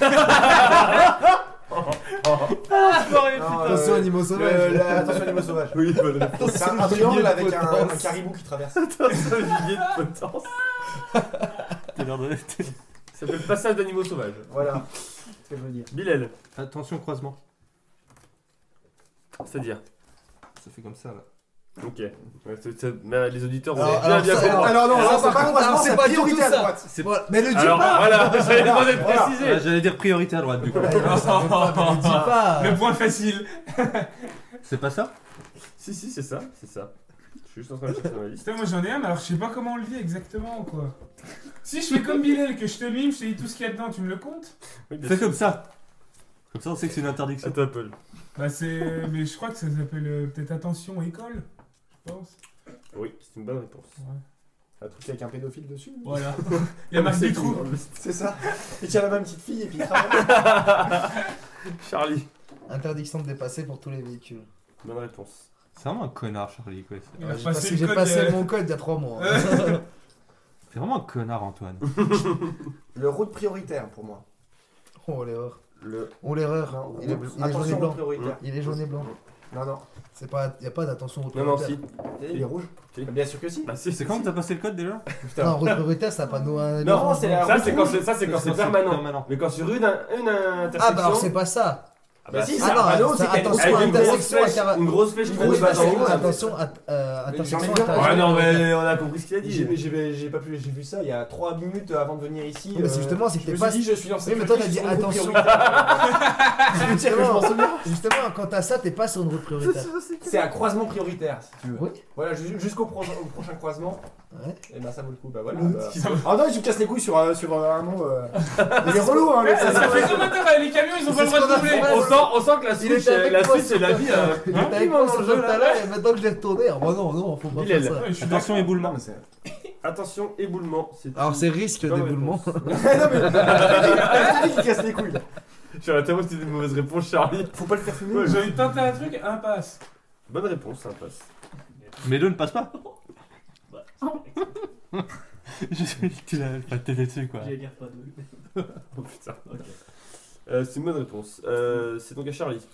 Attention, animaux sauvages. Attention, animaux sauvages. Oui, bonne réponse. C'est un un triangle avec un, un caribou qui traverse. Attention, gibier de potence. T'as l'air de- Ça s'appelle passage d'animaux sauvages. Voilà. C'est ce que je veux dire. Bilal. Attention croisement. C'est-à-dire. Ça fait comme ça là. Ok. Ouais, c'est- c'est- mais les auditeurs vont Alors, bien alors, bien ça- comprendre. Alors non, Alors, ça, c'est pas du tout priorité à droite. C'est. Mais le dis Alors pas voilà, j'avais demandé de Voilà. préciser. Ouais, J'allais dire priorité à droite du coup. Le dis pas Le point facile. C'est pas ça Si, si, c'est ça, c'est ça. Je suis juste en train de chercher dans ma liste. Putain, moi j'en ai un, mais alors je sais pas comment on le dit exactement, quoi. Si je fais comme Bilal, que je te mime, je te dis tout ce qu'il y a dedans, tu me le comptes Oui, bien Fais sûr. comme ça. Comme ça, on sait que c'est une interdiction. Paul. Bah c'est... Mais je crois que ça s'appelle euh, peut-être Attention École, Oui, c'est une bonne réponse. Un truc avec un pédophile dessus. Voilà. Il y a Marc Dutroux. C'est ça. Et tu as la même petite fille et puis il travaille. Charlie. Interdiction de dépasser pour tous les véhicules. Bonne réponse. C'est vraiment un connard, Charlie. Quoi. Il a Ouais, J'ai passé passé, le j'ai code, passé euh, mon code il y a 3 mois. C'est vraiment un connard, Antoine. Le route prioritaire pour moi. oh l'erreur. Le. Oh l'erreur. Il est, il jaune et attention, blanc. prioritaire. Il est jaune et blanc. Non, non. C'est pas, y a pas d'attention au Non, non, si. Il est rouge. Bien sûr que si. Bah, si, C'est quand que t'as passé le code déjà Putain. Non, route prioritaire, ça n'a pas nous. un- Non, c'est la- Ça, c'est quand c'est ça, c'est quand c'est permanent. permanent. Mais quand sur une, une intersection. Ah bah alors c'est pas ça. Ah bah si, c'est un panneau, c'est attention, une grosse intersection, flèche, à- une grosse flèche qui Une va bas en attention, haut. attention, at- euh, attention. Ouais, non, mais on a compris ce qu'il a dit. J'ai pas pu, j'ai vu ça il y a 3 minutes avant de venir ici. Mais euh, justement, c'est que t'es suis pas- je suis dans mais toi, t'as dit attention. Justement, quand t'as ça, t'es pas sur une route prioritaire. C'est un croisement prioritaire, si tu veux. Oui. Voilà, ju- jusqu'au pro- au prochain croisement. Ouais. Et bah ça vaut le coup. Bah voilà. Bah. Ah non, tu me casses les couilles sur, euh, sur euh, un mot. euh. Il est relou, hein, le Ça, ça fait comme intérêt, les camions ils ont C'est pas le droit de doubler. On sent, on sent que la Switch, la Switch, sur c'est la vie. Il était avec moi sur le jeu tout à l'heure et maintenant que je l'ai retourné, ah bah non, non, faut pas faire ça. Je Attention, éboulement. Non, mais c'est. Attention, éboulement. c'est Alors c'est risque d'éboulement. non, mais. Je qu'il casse les couilles. Je suis à la que c'était une mauvaise réponse, Charlie. Faut pas le faire fumer. J'ai tenter un truc, impasse. Bonne réponse, ça passe. Mais deux ne passe pas. Je sais que tu l'as pas télé dessus quoi. J'ai guère pas de. Oh putain. Ok. Euh, c'est une bonne réponse. Euh, c'est donc à Charlie.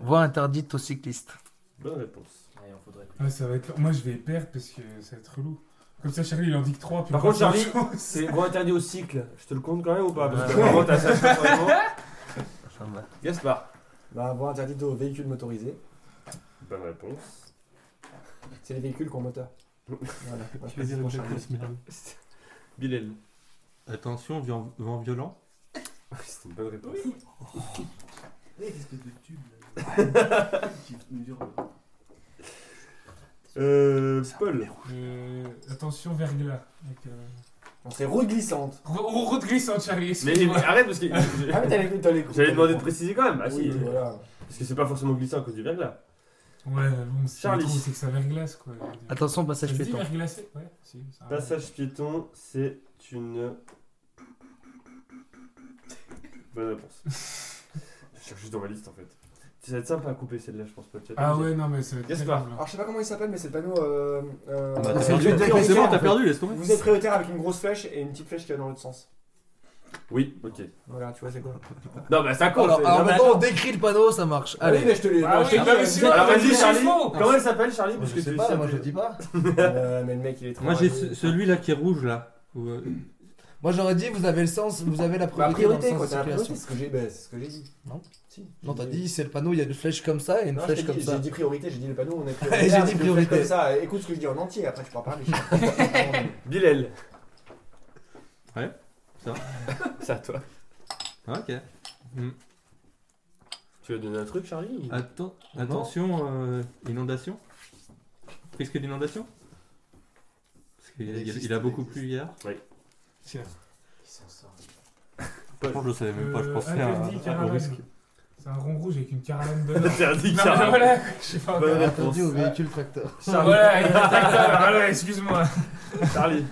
Voie interdite aux cyclistes. Bonne réponse. Faudrait. Ouais, ça va être... Moi je vais perdre parce que ça va être relou. Comme ça, Charlie il en dit que 3. Par contre, Charlie, c'est gros interdit au cycle. Je te le compte quand même ou pas? Parce que vraiment, t'as ça sur. Gaspard. Bah, voie interdite aux véhicules motorisés. Bonne réponse. C'est les véhicules qui ont moteur. Voilà. Je vais dire une grosse merde. Bilal. Attention, vent, vent violent. C'est une bonne réponse. Eh, espèce de tube là. Qui mesure. Euh, Paul. Euh, attention, verglas. Avec, euh... C'est route glissante. ro- Route glissante, Charlie. Mais, arrête parce que. Ah, mais t'as les t'as les J'allais demander de préciser quand même. Ah Oui, si. voilà. Parce que c'est pas forcément glissant à cause du verglas. Ouais, bon, c'est Charlie. c'est que ça verglace quoi. Attention, passage piéton. verglacé Ouais, si. ça arrive. Passage piéton, c'est une. Bonne réponse. Je cherche juste dans ma liste en fait. Ça va être sympa à couper celle-là, je pense pas. Ah ouais, non, mais ça va être très Gaspard. Alors, je sais pas comment il s'appelle, mais c'est le panneau. Euh, euh, Bah, c'est t'as perdu. C'est t'as perdu, laisse tomber. Vous êtes prioritaire avec une grosse flèche et une petite flèche qui va dans l'autre sens. Oui, ok. Voilà, tu vois, c'est quoi Non, bah ça compte. Alors, c'est- alors non, mais maintenant, attends. on décrit le panneau, ça marche. Ah oui, Allez. mais je te l'ai. Ah oui, dit, sinon, Alors vas-y, dit Charlie. Comment elle s'appelle, Charlie? Moi, Parce je que sais tu pas, sais moi je dis pas. Euh, mais le mec, il est très. Moi j'ai ce- celui-là qui est rouge là. Euh, Moi j'aurais dit, vous avez le sens, vous avez la Bah, priorité. priorité, dans le quoi, sens t'as la de priorité, circulation. c'est ce que j'ai bah, c'est ce que j'ai dit. Non. Si. Non, t'as dit, c'est le panneau, il y a une flèche comme ça et une Non, je flèche t'ai comme dit- ça. J'ai dit priorité, j'ai dit le panneau, on est J'ai prioritaire. dit une flèche priorité. Comme ça, écoute ce que je dis en entier, après tu pourras parler. Bilal. Ouais, ça. C'est à toi. Ah, ok. Hmm. Tu veux donner un truc, Charlie ou- Atten- attention, euh, inondation. Risque d'inondation? Parce qu'il Il il- existe, il a il beaucoup existe. plu hier. Tiens. Qui s'en sort Franchement, je le savais même pas, je Euh, pensais à, interdit, à- au caravane. risque. C'est un rond rouge avec une caravane dedans. Interdit, Non, mais Charlie. voilà, je sais pas. Bonne réponse. Attendu au véhicule tracteur. Voilà, il y a un tracteur, voilà, excuse-moi. Charlie.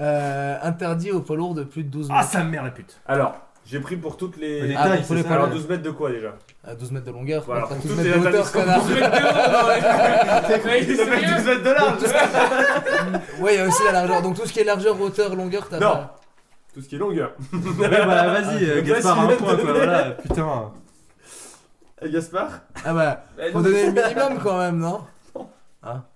Euh, interdit aux poids lourds de plus de 12 Ah, mètres. sa mère la pute Alors, j'ai pris pour toutes les. Les Ah, tailles, il faut c'est les ça, poids Alors lourds. 12 mètres de quoi déjà? À 12 mètres de longueur, Voilà, pas pour 12 toutes mètres les de hauteur, interdictions. connard. 12 mètres de haut, non, mais- Mais il est Ça fait sérieux 12 mètres de large Ouais, il y a aussi la largeur. Donc tout ce qui est largeur, hauteur, longueur, t'as Non. pas. Tout ce qui est longueur. Ouais, bah vas-y, euh, donc Gaspard, un c'est point quoi, voilà, putain. Et Gaspard? Ah bah, Eh, faut donner le minimum quand même, non?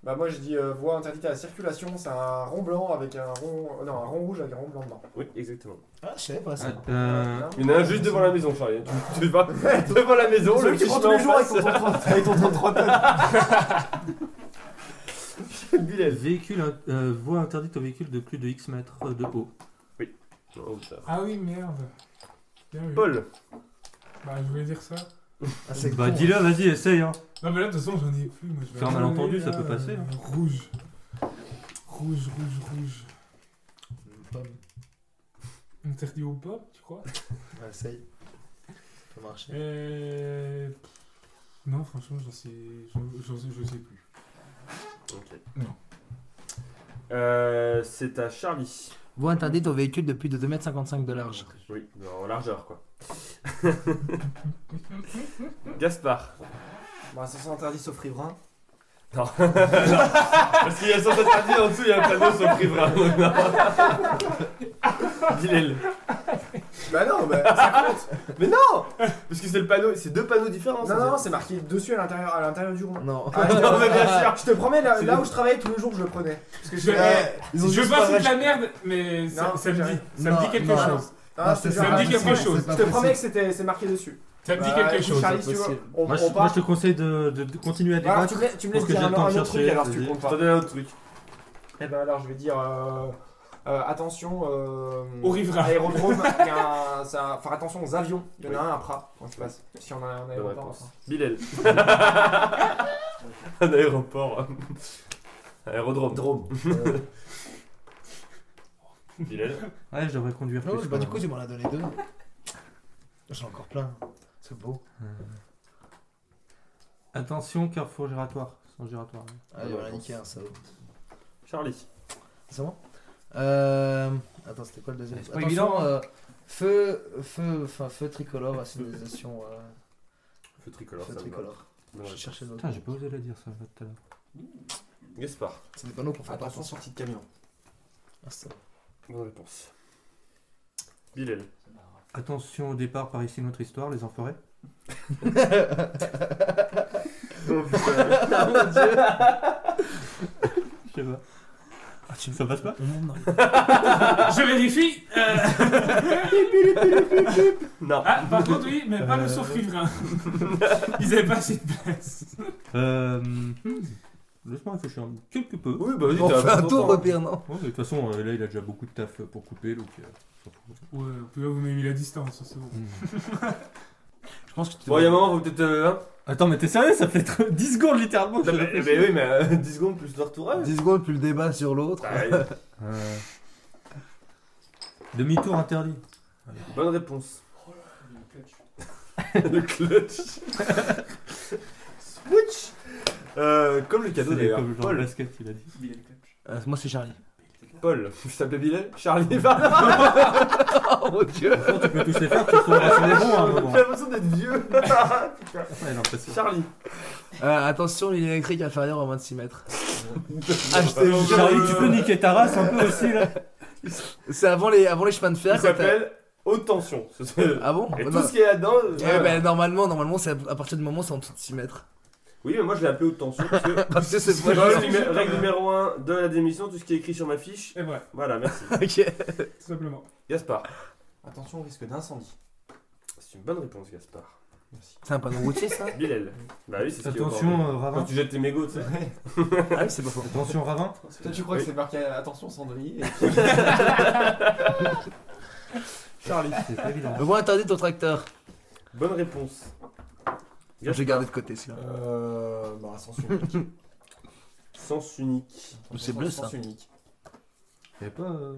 Bah, moi je dis euh, voie interdite à la circulation, c'est un rond blanc avec un rond. euh, Non, un rond rouge avec un rond blanc dedans. Oui, exactement. Ah, je savais pas ça. Euh, Il y en a un juste devant la maison, Charlie. Tu, tu vas devant la maison, le Celui qui petit prend tous chemin les en jours avec face. ton 33 avec ton 33 tonnes. Véhicule, euh, voie interdite aux véhicules de plus de X mètres euh, de haut. Ça. Ah oui, merde. Bien vu. Paul. Bah, je voulais dire ça. Ah, c'est Bah con. dis-le, vas-y, essaye. Hein. Non, mais là, de toute façon, j'en ai plus. Moi, je vais Faire un malentendu, ça peut passer, euh, hein. Rouge. Rouge, rouge, rouge. Pomme. Interdit ou pas, tu crois? Ouais, Essaye. Ça peut marcher. Euh... pff, Non, franchement, j'en sais... j'en- j'en sais... je sais plus. Ok. Non. Euh, c'est à Charlie. Voie interdite aux véhicules de plus de 2,55 m de large. Oui, en largeur quoi. Gaspard. Bah, ça c'est interdit sauf riverain. Non. Parce qu'il y a sans interdit en dessous, il y a un panneau sur riverain. Bilal. Bah non, mais ça compte. Mais non Parce que c'est le panneau, c'est deux panneaux différents. ça, Non, non, c'est- c'est marqué dessus à l'intérieur, à l'intérieur du rond. Non. Ah, je, te- Non, mais bien sûr. je te promets, là, là où je travaillais tous les jours, je le prenais. Parce que je, Je- Ils ont Je veux juste pas raj- la merde, mais ça, Non, ça me dit, ça me Non, dit quelque non, chose. Ah, je te ça me dit quelque chose. Je te promets que c'était- c'est marqué dessus. Ça me dit Bah, quelque écoute, chose. Charlie, si tu veux, on, Moi, on je, moi, part. je te conseille de, de- de continuer à Alors, débattre. tu me, laisses- tu me Parce laisses que dire j'ai un, le temps de un autre truc alors si tu vas-y. comptes Je pas. t'en donne un autre truc. Eh ben alors je vais dire euh, euh, attention euh, Au riverain. aérodrome, un, ça, enfin attention aux avions, il y en a un à Prat quand je passe. Si on a un aéroport. Bilal. un aéroport. Aérodrome. Drôme. Bilal. Ouais, je devrais conduire Non, plus. bah, du coup, tu m'en as donné deux. J'en ai encore plein. C'est beau. Attention, carrefour giratoire. Sans giratoire. Ah, il va niquer un salaud. Charlie. C'est bon? Euh... Attends, c'était quoi le deuxième C'est pas Attention, évident, hein. euh, feu, feu, enfin feu tricolore à signalisation. euh, Feu tricolore. feu ça me tricolore. Je cherchais l'autre. Putain, j'ai pas osé la dire ça tout à l'heure. Gaspard. C'est des panneaux fait pas Attention attention. sortie de camion. Ah, ça. Bonne réponse. Bilal. Attention au départ par ici notre histoire, les enfoirés. Oh putain. Ah mon dieu Je sais pas. Ah, tu Ça passe pas On monte dans les- Je vérifie. euh, Non. Ah, par contre, oui, mais pas le Euh, sauf riverain. Ils avaient pas assez de place. Euh. hmm, Laisse-moi réfléchir un- quelque peu. Oui, bah vas-y, On t'as fait un tour temps. repère, non Ouais, de toute façon, euh, là, il a déjà beaucoup de taf pour couper, donc. euh. Ouais, puis là, vous m'avez mis la distance, ça, c'est bon. Je pense que tu Bon, il y a un moment, faut peut-être. euh, hein. Attends, mais t'es sérieux? Ça fait trop- 10 secondes littéralement. que Non, je mais, réfléchis. mais oui, mais euh, 10 secondes plus le retourage. 10 secondes plus le débat sur l'autre. Bah, oui. Euh, Demi-tour interdit. Bonne réponse. le clutch. Switch. Euh, comme le cadeau C'est d'ailleurs. comme le genre de Paul. basket, il a dit. Euh, moi, c'est Charlie. Paul. Je t'appelais Bilal. Charlie. va. Oh mon dieu tu peux tous les faire, tu seras sur les bons à un moment. J'ai l'impression d'être vieux. Ouais, l'impression. Charlie. Euh, Attention, ligne électrique inférieure à moins de 6 mètres. Ah, jure. Charlie, tu peux niquer ta race un peu aussi là C'est avant les, avant les chemins de fer. Il quand t'as- s'appelle Haute Tension. Ce Ah bon Et Bah, tout ce qui est là-dedans. Eh voilà. ben, normalement, normalement c'est à, à partir du moment où c'est en dessous de 6 mètres. Oui, mais moi je l'ai appelé Haute Tension parce que. Parce que c'est Moi, numé- règle numéro 1 de la démission, tout ce qui est écrit sur ma fiche. Et voilà, Voilà, merci. Ok. tout simplement. Gaspard. Attention au risque d'incendie. C'est une bonne réponse, Gaspard. C'est un panneau routier ça? Bilal. Bah oui, c'est ce qui est au Attention, euh, Quand ravin. tu jettes tes mégots, tu sais. Ah oui, c'est pas faux. Attention, ravin. Toi tu crois Oui. que c'est marqué attention cendrier et Charlie. C'est pas évident. Le voie interdite au tracteur. Bonne réponse. J'ai gardé de côté celui-là. Euh. Bah, sens unique. Sens unique. C'est bleu, ça. Sens unique. Il y a pas. euh,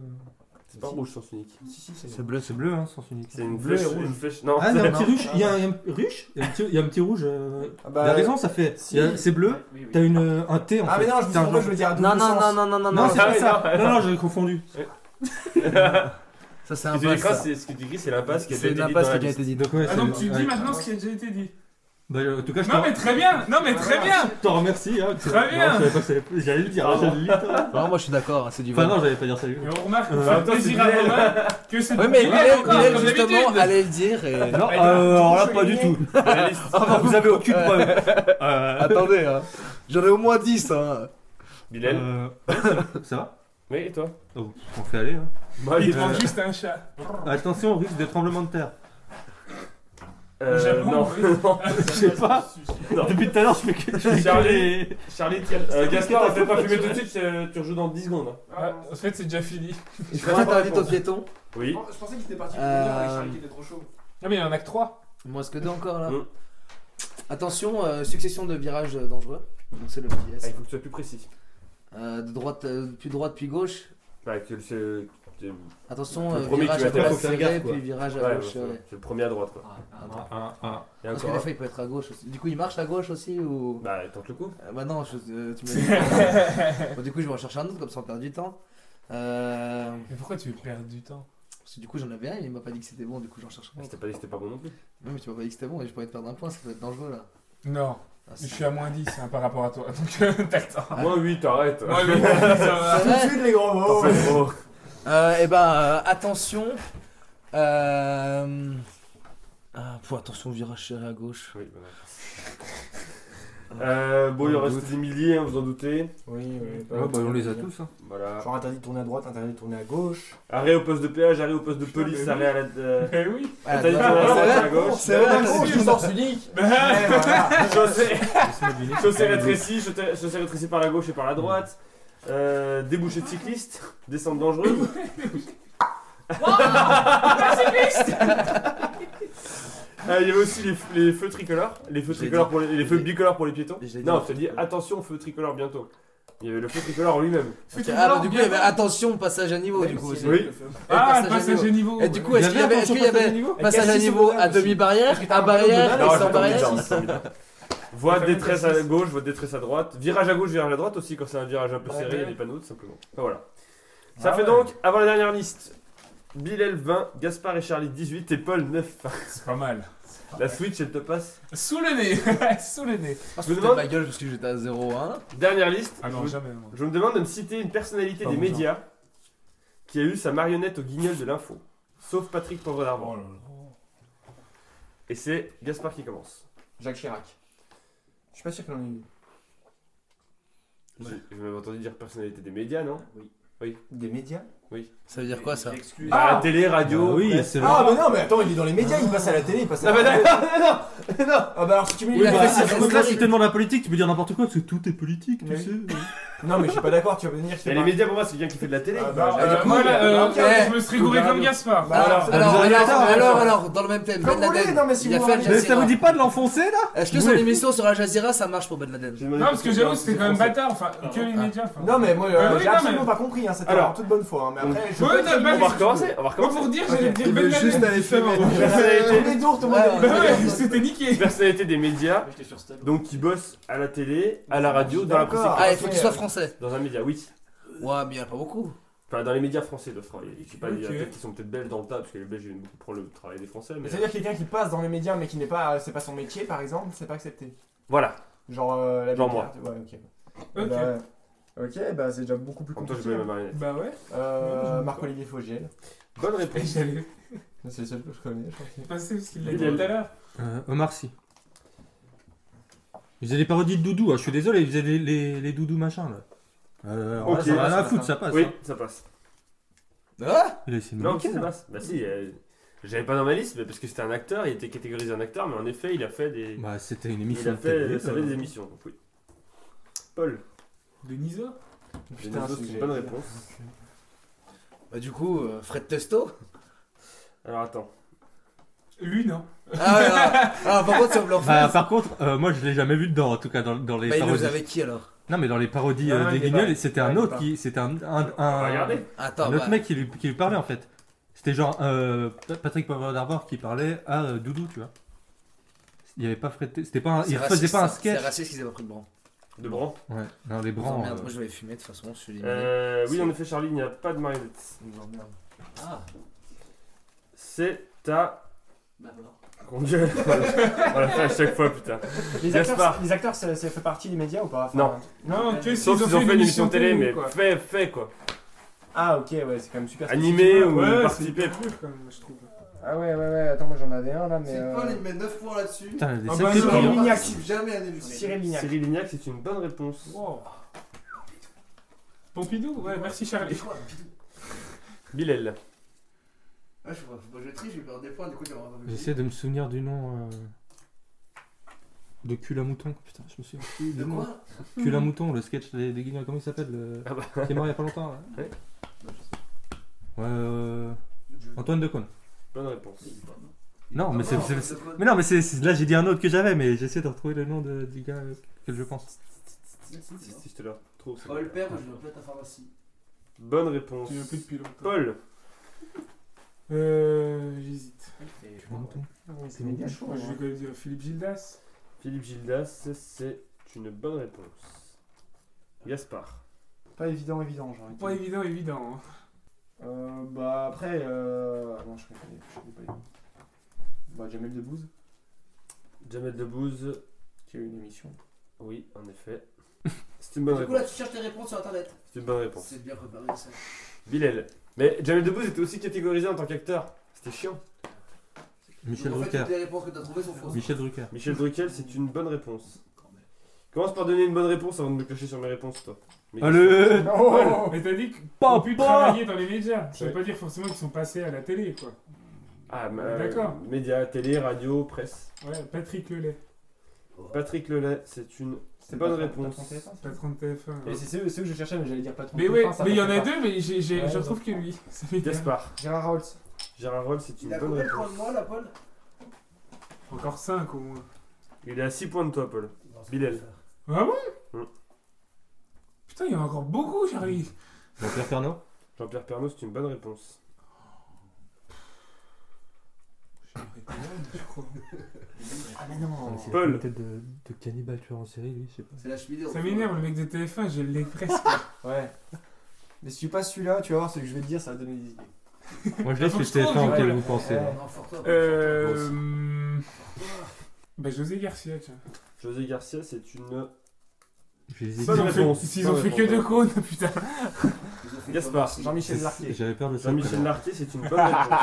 C'est pas rouge, sens unique. Si, si, c'est C'est bleu, c'est bleu, hein, sens unique. C'est une Bleu et flèche. rouge. Une flèche. Non, Ah, il y a un non. petit ruche. Il y a un, il y a un ruche. Il y a un petit, il y a un petit rouge. euh, Ah Il a raison, ça fait. si. il y a- C'est bleu. T'as une euh, un T en Ah, fait. mais non, je me T'as un je veux dire à double Non, non, sens. non, non, non, non, Non, c'est pas ça. non. Non, non, j'avais confondu. Ça, c'est Ce un que tu pas écris, ça. c'est- ce que tu écris, c'est l'impasse qui a C'est déjà une été dans impasse qui la a déjà liste. été dit. Donc, ouais, Ah c'est- donc tu ouais. dis maintenant ce qui a déjà été dit. Bah, euh, en tout cas, je Non mais très bien, non mais très bien. je t'en remercie. Hein, que- Très Non, bien. je savais pas que ça allait- J'allais le dire. hein, j'allais le dire. Non, moi je suis d'accord, hein, c'est du Enfin, vent. non, j'allais pas dire salut. Et on remarque qu'on Euh, fait en même temps, plaisir c'est à Bilal. Romain que c'est mais Bilal, encore, Bilal, comme justement, d'habitude. allait le dire et. Non, euh, alors là, pas du tout. Ah, bah, vous avez aucune preuve. Euh, Attendez, hein. J'en ai au moins 10, hein. Bilal. euh, ça- Ça va Oui, et toi Oh, On fait aller. Hein. Moi, Il je- manque juste un chat. Attention au risque de tremblement de terre. Euh, J'avoue, non. oui. non. Je sais pas. Non. Depuis tout à l'heure, je fais que. je fais que Charlie. les- Charlie, tiens. Euh, Gaspard, on fait pas fumer tout de suite, euh, tu rejoues dans 10 secondes. hein. Ah, en fait, c'est déjà fini. Je ferai interdit aux piétons. Oui. Je pensais qu'il était parti pour Euh, venir avec Charlie qui était trop chaud. Ah, mais il y en a que 3. Il me reste que deux encore là. Mm. Attention, euh, succession de virages euh, dangereux. Donc c'est le Ah, petit il S. faut que tu sois plus précis. Euh, de droite, euh, puis droite, puis gauche. Bah, que c'est- Attention, Le euh, premier qui virage à droite serré, puis virage à Ouais, gauche. c'est le premier à droite quoi. Ah, ah. Et Parce que encore. des fois il peut être à gauche aussi. Du coup il marche à gauche aussi ou? Bah, tente le coup. Euh, bah non, je, euh, tu m'as dit. Bon, du coup je vais en chercher un autre comme ça on perd du temps. Euh, Mais pourquoi tu veux perdre du temps? parce que du coup j'en avais un, il m'a pas dit que c'était bon, du coup j'en cherche un t'ai pas dit que c'était pas bon non plus. Non mais tu m'as pas dit que c'était bon et je pourrais te perdre un point, ça peut être dangereux là. Non, Ah, je suis à moins 10 hein, par rapport à toi. Donc, t'as le temps. Ah. Moins 8, arrête. Moi, oui, ça va. C'est Tout de suite les gros mots. Euh, et ben euh, attention. Euh... Ah, faut attention virage serré à gauche. Oui, voilà. Euh, bon, il reste doute. des milliers, hein, vous en doutez. Oui, oui. Ouais, bah, on les a tous. Hein. Voilà. Genre interdit de tourner à droite, interdit de tourner à gauche. Arrêt au poste de péage, arrêt au poste de Putain, police, mais arrêt à la. euh, Mais oui. Ah, T'as dit bah, tourner à c'est droite, vrai, à gauche. C'est vrai, dit- je sens unique. Chaussée, rétrécie, chaussée chaussée rétrécie par la gauche et par la droite. Euh, débouché de cycliste, descente dangereuse. Ah, il y avait aussi les, les feux tricolores, les feux Je l'ai tricolores dit. pour les, feux bicolores pour les piétons. je l'ai dit, Non, je te dis attention feu tricolore bientôt. Il y avait le feu tricolore en lui-même. Ok, Ah bah du coup il y avait attention passage à niveau du coup aussi. Oui. Ah, le passage à niveau. Et du coup est-ce qu'il y avait, est-ce attention, qu'il y avait niveau passage à niveau au à demi barrière, à barrière et sans barrière Voie détresse à gauche, voie de détresse à droite. Virage à gauche, virage à droite aussi quand c'est un virage un peu serré, il y a des panneaux tout simplement. Enfin, voilà. Ça Ah fait ouais. donc, avant la dernière liste, Bilal 20, Gaspard et Charlie 18 et Paul 9. C'est pas mal. La Switch elle te passe. Sous le nez. Sous le nez. Ah, Je me demande- ma gueule parce que j'étais à 0-1. Dernière liste. Ah je, jamais. moi. je me demande de me citer une personnalité Pas des bon médias qui a eu sa marionnette au guignol de l'info. Sauf Patrick Pauvre d'Arbre. Oh là là. Et c'est Gaspard qui commence. Jacques Chirac. Je suis pas sûr qu'il en ait eu. J'ai- Je m'avais entendu dire personnalité des médias, non? Des médias? Ça veut dire quoi ça Bah, télé, radio. Ah oui, presse. c'est Ah, vrai. mais non, mais attends, il est dans les médias, il passe à la télé, il passe à Non, mais la non, radio. non, non, Ah, bah alors si tu mets Il a fait ça, Donc là, si tu demandes la politique, tu peux dire n'importe quoi parce que tout est politique, tu Mais- sais. Non, mais je suis pas d'accord, tu vas venir. Mais les médias pour moi c'est quelqu'un qui fait de la télé. Ah, bah, Euh, du coup, moi, là, euh, je me serais gouré comme Gaspard. Bah, Alors, alors, alors, vous avez alors, raison, alors, raison. alors, dans le même thème, Comme Ben vous voulez, Laden, non, mais si il a vous fait Al voulez. Mais ça Jazeera. vous dit pas de l'enfoncer là Est-ce que Oui. son émission sur Al Jazeera ça marche pour Ben Laden Non, parce que j'avoue, c'était quand même bâtard. Enfin, que les médias. enfin. Non, mais moi, euh, Bah oui, j'ai non, absolument mais- pas compris, hein, c'était Alors. en toute bonne foi. hein, Mais après, je Ouais, On va recommencer, on va Moi, recommencer. pour dire, j'allais dire Ben Laden. juste aller fumer. Personnalité, Ouais, c'était niqué. personnalité des médias, donc qui bosse à la télé, à la radio, dans la presse Ah, il faut qu'il soit français. dans un média, oui. Ouais, mais il y en a pas beaucoup. Enfin, dans les médias français de France. Je sais pas, il y a peut-être qui sont peut-être belges dans le tas, parce que les belges viennent beaucoup prendre le travail des français. Mais C'est-à-dire quelqu'un qui passe dans les médias mais qui n'est pas, c'est pas son métier par exemple, c'est pas accepté. voilà, Genre euh, la Genre média, Ouais, ok. Ok. Bah, ok, bah c'est déjà beaucoup plus en même temps, je compliqué. connais ma marionnette. Bah ouais. Euh, Marc-Olivier Fogiel. Bonne Et réponse. j'allais C'est le seul que je connais, je pense. passer parce qu'il l'a Il dit tout à l'heure. Euh, Omar Sy. Il faisait des parodies de doudou, hein, je suis désolé, il faisait les, les, les doudous machin là. Euh, alors là, Ok. ça a rien à foutre, ça passe. Oui, hein. ça passe. Ah Il a essayé de me Non, niquer, ça là. passe. Bah si, euh, j'avais pas dans ma liste, mais parce que c'était un acteur, il était catégorisé un acteur, mais en effet, il a fait des, Bah, c'était une il émission a de fait, télé. ça euh. fait des émissions. Donc oui. Paul. Denisot Putain, c'est une bonne réponse. Bah, du coup, euh, Fred Testo. Alors attends. Lui, non. Ah, ouais, ah, ah, par contre, sur Bah, par contre, euh, moi je l'ai jamais vu dedans, en tout cas dans, dans les Bah, il parodies. nous avait qui alors? Non, mais dans les parodies Non, euh, non, des il est Guignols, c'était Ouais, un il est autre pas. qui. C'était un, un, On va un, regarder. Attends, un autre bah, mec qui lui, qui lui parlait en fait. C'était genre euh, Patrick Poivre d'Arvor qui parlait à euh, Doudou, tu vois. Il y avait pas Fred. C'était pas. un- c'est il raciste, faisait pas un ça. sketch. C'est raciste qu'ils aient pas pris le blanc. De Bran. Ouais, dans les Oh, brands. merde, euh, moi je vais fumer de toute façon, je suis. Euh, oui, en effet, Charlie, il n'y a pas de marionnette. Ah, C'est ta. bah voilà. Mon dieu. On l'a fait à chaque fois, putain. Les Gaspard. acteurs, les acteurs ça, ça fait partie des médias ou pas? Enfin, Non. Non, que Sauf s'ils ont fait une émission télé, mais quoi. fait, fait quoi. Ah, ok, ouais, c'est quand même super. Animé ou Ouais, c'est participer. même, je trouve. Ah, ouais, ouais, ouais, attends, moi j'en avais un là, mais. euh, Paul, il met 9 points là-dessus. Putain, des Ah bah, hein. Lignac. jamais à l'émission. Cyril Lignac. Cyril Lignac, c'est une bonne réponse. Wow. Pompidou Ouais, merci Charlie. Bilal. Ah, je, je triche, je vais perdre des points, du coup, vas J'essaie de me souvenir du nom. euh. De cul à mouton. Putain, je me souviens plus. De du nom. quoi? Cul à mouton, le sketch des, des Guignols, comment il s'appelle le... Ah bah. Qui est mort il y a pas longtemps là Ouais. Ouais, euh... Antoine Decaune. Bonne réponse. Non, mais c'est. Mais non, mais c'est c'est- là j'ai dit un autre que j'avais, mais j'essaie de retrouver le nom de- du gars auquel je pense. Si, si je te le retrouve. c'est Paul. Père, je vais appeler ta pharmacie. Bonne réponse. Tu l'as plus depuis longtemps. Paul. Euh. J'hésite. Cul à mouton. C'est méga chaud. Moi, je vais hein. quand même dire Philippe Gildas. Philippe Gildas, c'est une bonne réponse. Gaspard. Pas évident, évident, genre. Pas évident, évident. hein. Euh, bah après, euh... non, je connais, je connais pas les Bah Jamel Debbouze, Jamel Debbouze. qui a eu une émission. Oui, en effet. C'est une bonne Du coup, là, réponse. tu cherches tes réponses sur internet. C'est une bonne réponse. C'est bien préparé ça. Bilal. Mais Jamel Debbouze était aussi catégorisé en tant qu'acteur. C'était chiant. Michel Donc, en fait, Drucker. toutes les réponses que t'as trouvées sont fausses. Michel Drucker. Michel Drucker, c'est une bonne réponse. Commence par donner une bonne réponse avant de me clasher sur mes réponses, toi. Mes Allez Oh Mais t'as dit qu'ils Pas ont pu pas. travailler dans les médias. Ça veut Ouais. pas dire forcément qu'ils sont passés à la télé, quoi. Ah, mais, Ouais, d'accord. Médias, télé, radio, presse. Ouais, Patrick Lelay, Patrick Lelay, c'est une C'est bonne réponse. patron TF1, ça patron de TF1. Et c'est ceux, que je cherchais, mais j'allais dire patron Mais TF1, ouais, mais il y en a deux, mais j'ai, j'ai, Ouais, je ouais. trouve que lui. Gaspard. Gérard Rolls. Gérard Roll, c'est une Il a bonne combien de réponse. points de moi, là, Paul? Encore 5 au moins. Il est à 6 points de toi, Paul. Bilal. Ah bon Hmm. Putain, il y en a encore beaucoup, Charlie. Jean-Pierre Pernaut Jean-Pierre Pernaut, c'est une bonne réponse. Je crois. Ah mais non Paul. Peut-être de, de cannibale tueur en série, lui, je sais pas. C'est la cheminée. Ça m'énerve, le mec de TF1, je l'ai presque. Ouais. Mais si tu passes celui-là, tu vas voir ce que je vais te dire, ça va te donner des idées. Moi je laisse le que je trouve, TF1 auquel vous pensez. là. Euh. Bah, José Garcia, tiens. José Garcia, c'est une. Je les ai Bonne S'ils ont fait-. S'ils ont fait que deux cônes, putain. Gaspard. Jean-Michel Larquet. J'avais peur de ça. Jean-Michel Larquet, c'est une bonne réponse.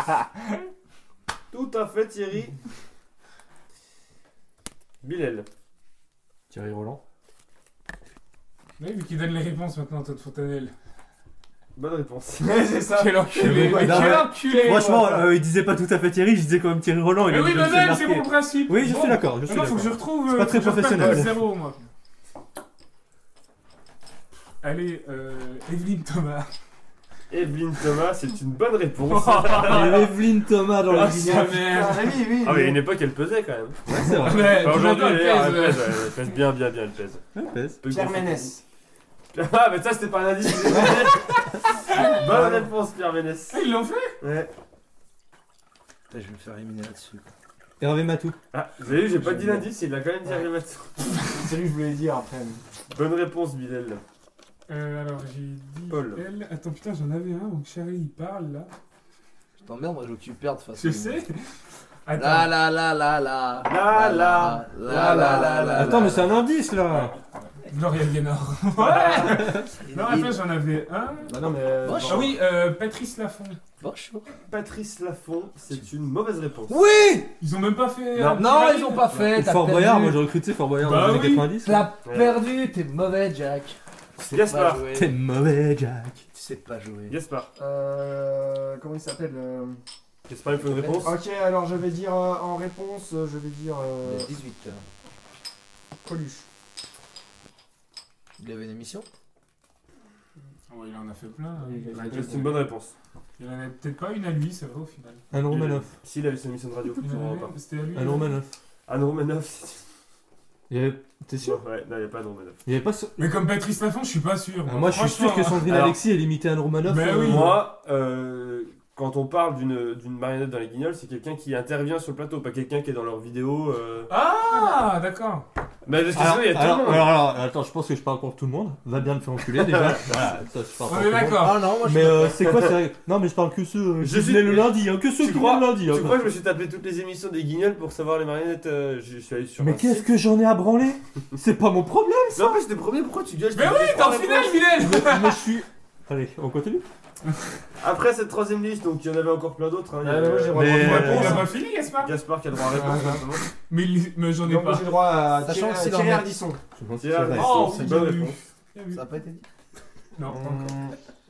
Tout à fait, Thierry. Bilal. Thierry Roland. Ouais, vu qu'il donne les réponses maintenant, Todd Fontanelle. Bonne réponse. c'est ça. Quel enculé, mais mais- quel enculé Franchement, euh, il disait pas tout à fait Thierry, je disais quand même Thierry Roland. il Mais oui, mais même, c'est mon principe. Oui, je Bon. suis d'accord, je suis Non, faut que je d'accord. retrouve. C'est pas euh, très professionnel. zéro, moi. Allez, euh, Evelyne Thomas. Evelyne Thomas, c'est une bonne réponse. Il y avait Evelyne Thomas dans Ah, sa Guignol. mère. Ah oui, oui. Ah, mais à une époque, elle pesait quand même. Ouais, c'est vrai. Ouais, Enfin, tout aujourd'hui, maintenant, elle, elle elle pèse, elle pèse bien, bien, bien, elle pèse. Ouais, pèse. Peu Pierre. Ménès. Ah, mais ça, c'était pas un indice. Bonne réponse, Pierre Ménès. Ah, ils l'ont fait Ouais. Je vais me faire éliminer là-dessus. Hervé Matou. Ah, vous avez vu, j'ai pas dit l'indice, il a quand même dit Harry Matsu. C'est lui que je voulais dire après. mais- Bonne réponse, Bilal. Euh, alors j'ai dit Paul. elle. Attends, putain, j'en avais un, donc Charlie il parle là. Je t'emmerde, moi je veux que tu perdes de toute façon. Je sais. Attends. La la la la la. La, la. La la la la. Attends, mais c'est un indice là. Gloria Gaynor. Ouais Non, attends, j'en avais un. Bah non, mais. euh, Ah oui, euh, Patrice Laffont. Bonjour. Patrice Lafont, c'est une mauvaise réponse. Oui Ils ont même pas fait. Non. un Non, ils ont pas fait. Fort. Boyard, moi j'ai recruté Fort Boyard Bah dans les années 90. T'as perdu, t'es mauvais, Jack. Sais Gaspard. pas jouer. T'es mauvais, Jack. Tu sais pas jouer. Gaspard. Euh. Comment il s'appelle euh, J'espère qu'il faut une réponse. Ok, alors je vais dire euh, en réponse, euh, je vais dire. euh, Il est 18 heures. Coluche. Il avait une émission? Ouais, il en a fait plein. hein. Il a C'est une bonne réponse. Il en avait peut-être pas une à lui, c'est vrai au final. Anne Romanoff. S'il avait son émission de radio, Il en pas. une, C'était à lui. Anne. Romanoff. Anne Romanoff, c'est. Il y avait... T'es sûr? Ouais, non, il n'y a pas Romanoff. Il y avait pas. ce- Mais comme Patrice Laffont, je suis pas sûr. Ah, Moi je suis sûr que Sandrine Alors- Alexis elle imitait Anne Romanoff. Mais euh, oui. Moi, euh, quand on parle d'une d'une marionnette dans les guignols, c'est quelqu'un qui intervient sur le plateau, pas quelqu'un qui est dans leur vidéo. euh. Ah, d'accord. Mais parce que Alors, sinon, il y a tout alors, le monde. alors, alors, attends, je pense que je parle pour tout le monde. Va bien te faire enculer déjà. voilà, ça, je parle pour On tout est le monde. d'accord. Ah non, moi je Mais euh, c'est quoi c'est... Non, mais je parle que ceux euh, Je qui suis- le lundi, hein, que ceux Tu qui crois- le lundi. Tu hein. crois que je me suis tapé toutes les émissions des guignols pour savoir les marionnettes euh, Je suis allé sur. Mais qu'est-ce que j'en ai à branler? C'est pas mon problème Mais en plus, t'es premier, pourquoi tu gueules? Mais oui, t'es en finale, mais, mais je suis. Allez, on continue Après cette troisième liste, donc il y en avait encore plein d'autres. hein. Il y Ah, a, mais moi, j'ai droit Mais- à une Il réponse. a pas fini, Gaspard? Gaspard qui a le droit à réponse. Ah. Mais, il- mais j'en ai Donc moi pas. j'ai droit à Sachant Thierry que s'il en Thierry Ardisson. Thierry Ardisson, Oh, c'est une bonne réponse. Bien vu. Ça a pas été dit Non, pas encore. Hum,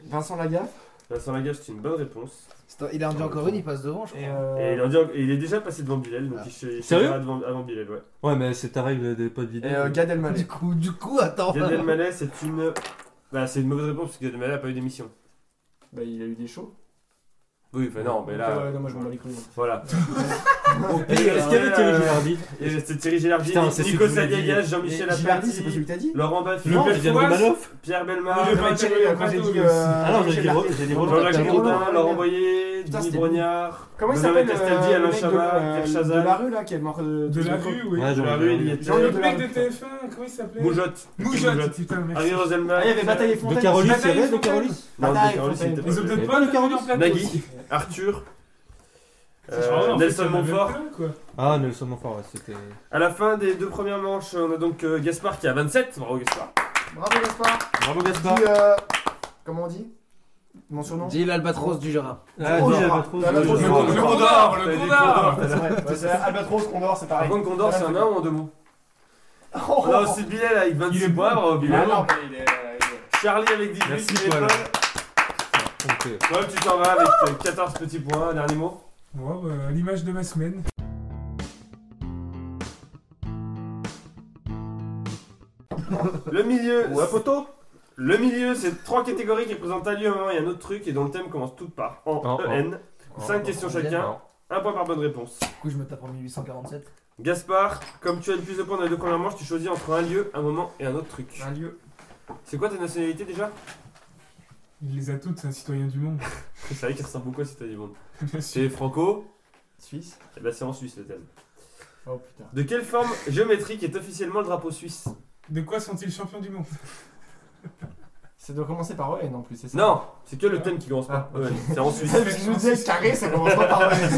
Vincent Lagaffe? Vincent Lagaffe, c'est une bonne réponse. C'est- Il a rendu encore une, il passe devant, je crois. Et, euh, Et il, en dit- et il est déjà passé devant Bilal, donc Ah. il se- il se Sérieux? verra devant, avant Bilal, ouais. Ouais, mais c'est ta règle des potes vidéo. et euh, Gad Elmaleh. Du coup, du coup, attends. Gad Elmaleh, c'est une. Bah, c'est une mauvaise réponse parce que Gad Elmaleh a pas eu d'émission. Bah, il a eu des shows. Oui, enfin non, mais là. euh, non, moi je m'en bats les couilles. Voilà. Est-ce qu'il y avait Thierry Gilardi Et C'était Thierry Gilardi, Putain, c'est Nico que Saliagas. Jean-Michel Et Gilardi, c'est pas celui Apathy, que t'as dit Laurent Baffy, Le Non. Romanov. Pierre Belmar, Le quand j'ai Romanov dit. aussi. euh, Ah non, j'ai Jean-Michel dit j'ai Romanov. Jean-Jacques Laurent. Boyer, Putain, Denis c'était- Brognard, Comment il Benjamin s'appelle Castaldi, euh, le Alain mec de, Chabat, euh, Pierre de Chazal, la rue là qui est mort de, De la rue, oui. Ouais, de la rue, il y Le était. Jean-Luc mec de Delarue. TF1, comment il s'appelait Moujotte. Moujotte, putain, Harry merci. Roselmack. Ah, il y avait Bataille et Fontaine. De Carolis, il y Bataille avait de. Carolis Bataille, de il Fontaine. était pas Ils ont là. peut-être pas pas le le Carolis en plateau Nagui. Arthur. Euh, Nelson Montfort. Ah, Nelson Montfort, ouais, c'était. À la fin des deux premières manches, on a donc euh, Gaspard qui a 27. Bravo Gaspard. Bravo Gaspard. Bravo Dis, euh, comment on dit? Mon surnom? Dis l'albatros du Jura. Ah, dis, non. elle va trop. Ah, la je- trop- je- le Condor, Le Condor, c'est vrai. Albatros, Condor, c'est Par pareil. contre, Condor, c'est un nain ou en deux mots Oh, On a aussi Bilal avec 26 Il est points. Bravo Ah Bilal. est- Charlie avec 18. Merci, Paul. Paul. Tu t'en vas avec euh, 14 petits points. Dernier mot Bon, bah, à l'image de ma semaine. Le milieu. Ou un poteau Le milieu, c'est trois catégories qui représentent un lieu, un moment et un autre truc, et dont le thème commence toutes par en En. EN. 5 questions chacun, un point par bonne réponse. Du coup, je me tape en 1847. Gaspard, comme tu as le plus de points dans les deux premières manches, tu choisis entre un lieu, un moment et un autre truc. Un lieu. C'est quoi ta nationalité déjà? Il les a toutes, c'est un citoyen du monde. C'est vrai qu'il ressemble beaucoup à Cité du Monde. C'est franco Suisse? Et ben c'est en Suisse le thème. Oh putain. De quelle forme géométrique est officiellement le drapeau suisse? De quoi sont-ils champions du monde? Ça doit commencer par EN en plus, c'est ça? Non, c'est que le thème qui commence par Ah, EN. C'est en Suisse. Parce que je me disais, carré, ça commence pas par EN.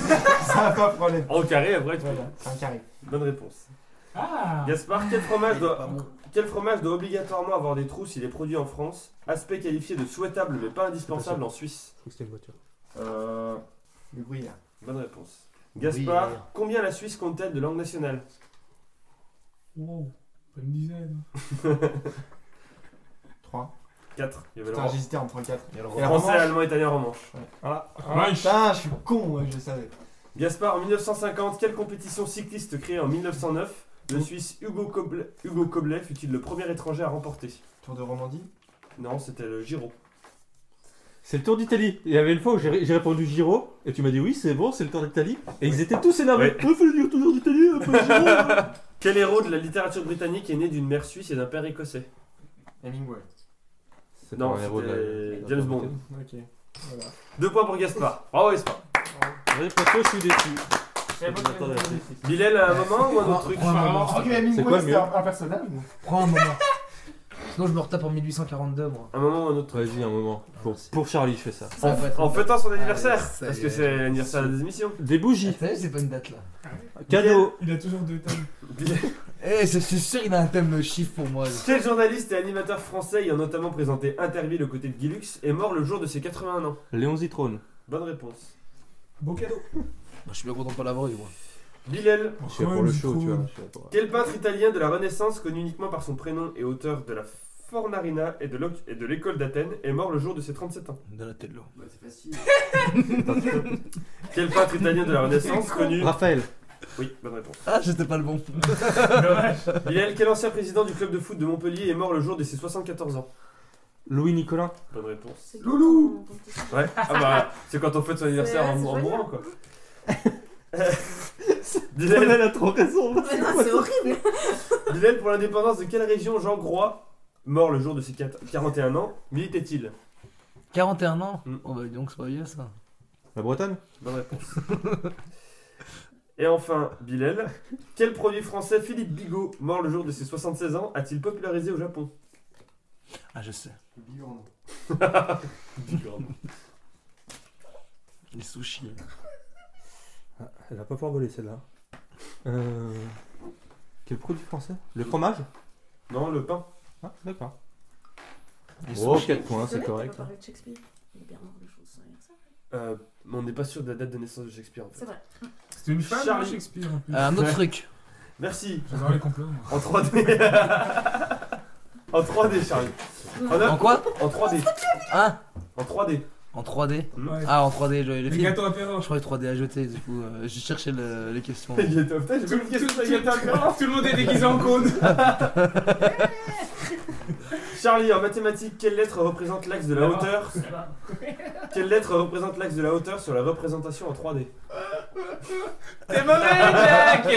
Ça va pas problème. En carré, après, tu Voilà, c'est un carré. Bonne réponse. Ah Gaspard, quel fromage, doit... quel fromage doit obligatoirement avoir des trous s'il est produit en France Aspect qualifié de souhaitable mais pas indispensable en Suisse. Je crois que c'était une voiture. Euh. Le gruyère. Bonne réponse. Gaspard, combien la Suisse compte-t-elle de langue nationale? Wow, pas une dizaine. 3. 4. Il y avait le Putain, ro- j'hésitais entre 4. Et la français, revanche allemand, italien, romanche. Ah, Putain, je suis con, ouais, je le savais. Gaspard, en 1950, quelle compétition cycliste créée en 1909 le Suisse Hugo Koblet fut-il le premier étranger à remporter? Tour de Romandie? Non, c'était le Giro. C'est le Tour d'Italie. Il y avait une fois où j'ai j'ai répondu Giro, et tu m'as dit oui, c'est bon, c'est le Tour d'Italie. Et ils étaient tous énervés. Ouais. Ouais, fallait dire Tour d'Italie, un peu Giro. Quel héros de la littérature britannique est né d'une mère suisse et d'un père écossais? Hemingway. C'est Non, pas un héros de la- c'était de la James Tour Bond. d'Italie. Ok. Voilà. Deux points pour Gaspard. Bravo Gaspard. Ouais, pas trop, je suis déçu. Bilal à un moment ou un autre truc Prends un moment. Hemingway, c'était un un personnage ou Prends un moment. Sinon, je me retape en 1842, moi. Un moment ou un autre. Vas-y, un moment. Pour, pour Charlie, je fais ça. Ça va pas être En fêtant son anniversaire, ça parce y que est, c'est l'anniversaire des émissions. Des bougies, T'as vu, c'est pas une date là. cadeaux. Il a toujours deux thèmes. Bilal- Eh, c'est c'est sûr, il a un thème de chiffre pour moi. Quel journaliste et animateur français ayant notamment présenté Interville aux côtés de Guilux est mort le jour de ses 81 ans Léon Zitrone. Bonne réponse. Beau cadeau. Je suis bien content de pas l'avoir eu, moi. Bilal, Je suis là pour le show, tu vois. je suis là pour- quel peintre italien de la Renaissance, connu uniquement par son prénom et auteur de la Fornarina et de l'oc- et de l'école d'Athènes, est mort le jour de ses 37 ans? Donatello. Bah, c'est facile. Quel peintre italien de la Renaissance, connu... Raphaël. Oui, bonne réponse. Ah, j'étais pas le bon. Bilal, quel ancien président du club de foot de Montpellier est mort le jour de ses 74 ans? Louis Nicolas. Bonne réponse. Loulou Ouais, ah bah, c'est quand on fête son anniversaire en, mourant quoi. Bilal, Elle a trop raison. Mais non, c'est horrible. Bilal, pour l'indépendance de quelle région Jean Groix, mort le jour de ses quat- 41 ans, militait-il? 41 ans Mm. Oh bah dis donc, c'est pas vieux ça. La Bretagne? Bonne réponse. Et enfin, Bilal, quel produit français Philippe Bigot, mort le jour de ses 76 ans, a-t-il popularisé au Japon? Ah, je sais. Bigorneau. Les sushis. Ah, elle va pas pouvoir voler celle-là. Euh... Quel produit français? Le fromage? Non, le pain. Ah, d'accord. Oh, sushis. 4 points, c'est correct. de Shakespeare? Il est bien mort son anniversaire. Euh, mais on n'est pas sûr de la date de naissance de Shakespeare en fait. C'est vrai. C'était une femme, Charlie. de Shakespeare en plus. Euh, un autre truc. Merci. J'adore les complots. moi. En 3D. en 3D, Charlie. En, En quoi? En 3D. Hein En 3D. En 3D Ouais. Ah, en 3D, je, les Le films. gâteau apéro. Je croyais 3D à jeter, du coup, euh, j'ai cherché le- les questions. J'ai Tout, tout- le le monde est déguisé en cône. Charlie, en mathématiques, quelle lettre représente l'axe de la hauteur Quelle lettre représente l'axe de la hauteur sur la représentation en 3D T'es mauvais, Jack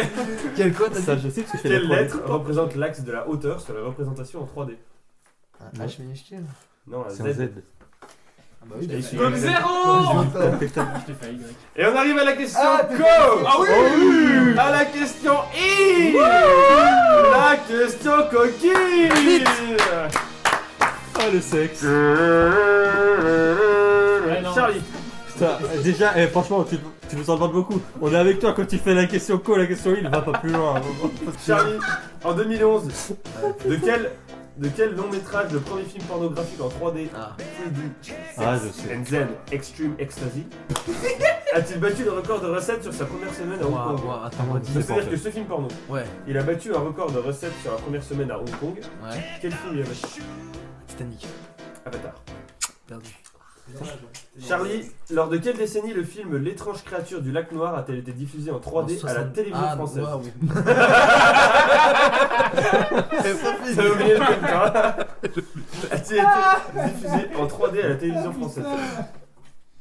Quel quoi Ça, je sais que fais Quelle la lettre représente l'axe de la hauteur sur la représentation en 3D Un H minuscule Non, un Z. Ah bah oui, Comme zéro. Et on arrive à la question Ah, Co. Ah oui. À la question I. La question coquille. Ah, le sexe. non. Charlie, Putain, euh, déjà, eh, franchement, tu, tu nous en demandes beaucoup. On est avec toi quand tu fais la question co, la question il va pas plus loin. Charlie, en 2011, de quel, de quel long métrage le premier film pornographique en 3D Ah. 3D Ah, je sais. and Zen Extreme Ecstasy a-t-il battu le record de recettes sur sa première semaine à Hong Ouah, Kong ouah, attends, moi, dis. C'est-à-dire que ce film porno, Ouais, il a battu un record de recettes sur la première semaine à Hong Kong. ouais. Quel film il a battu? Titanic. Avatar. Perdu. Charlie, lors de quelle décennie le film L'étrange créature du lac noir a-t-elle été diffusé en 3D à la 60. télévision Ah, française. T'as oublié le même temps. A-t-il été diffusé en 3D à la télévision française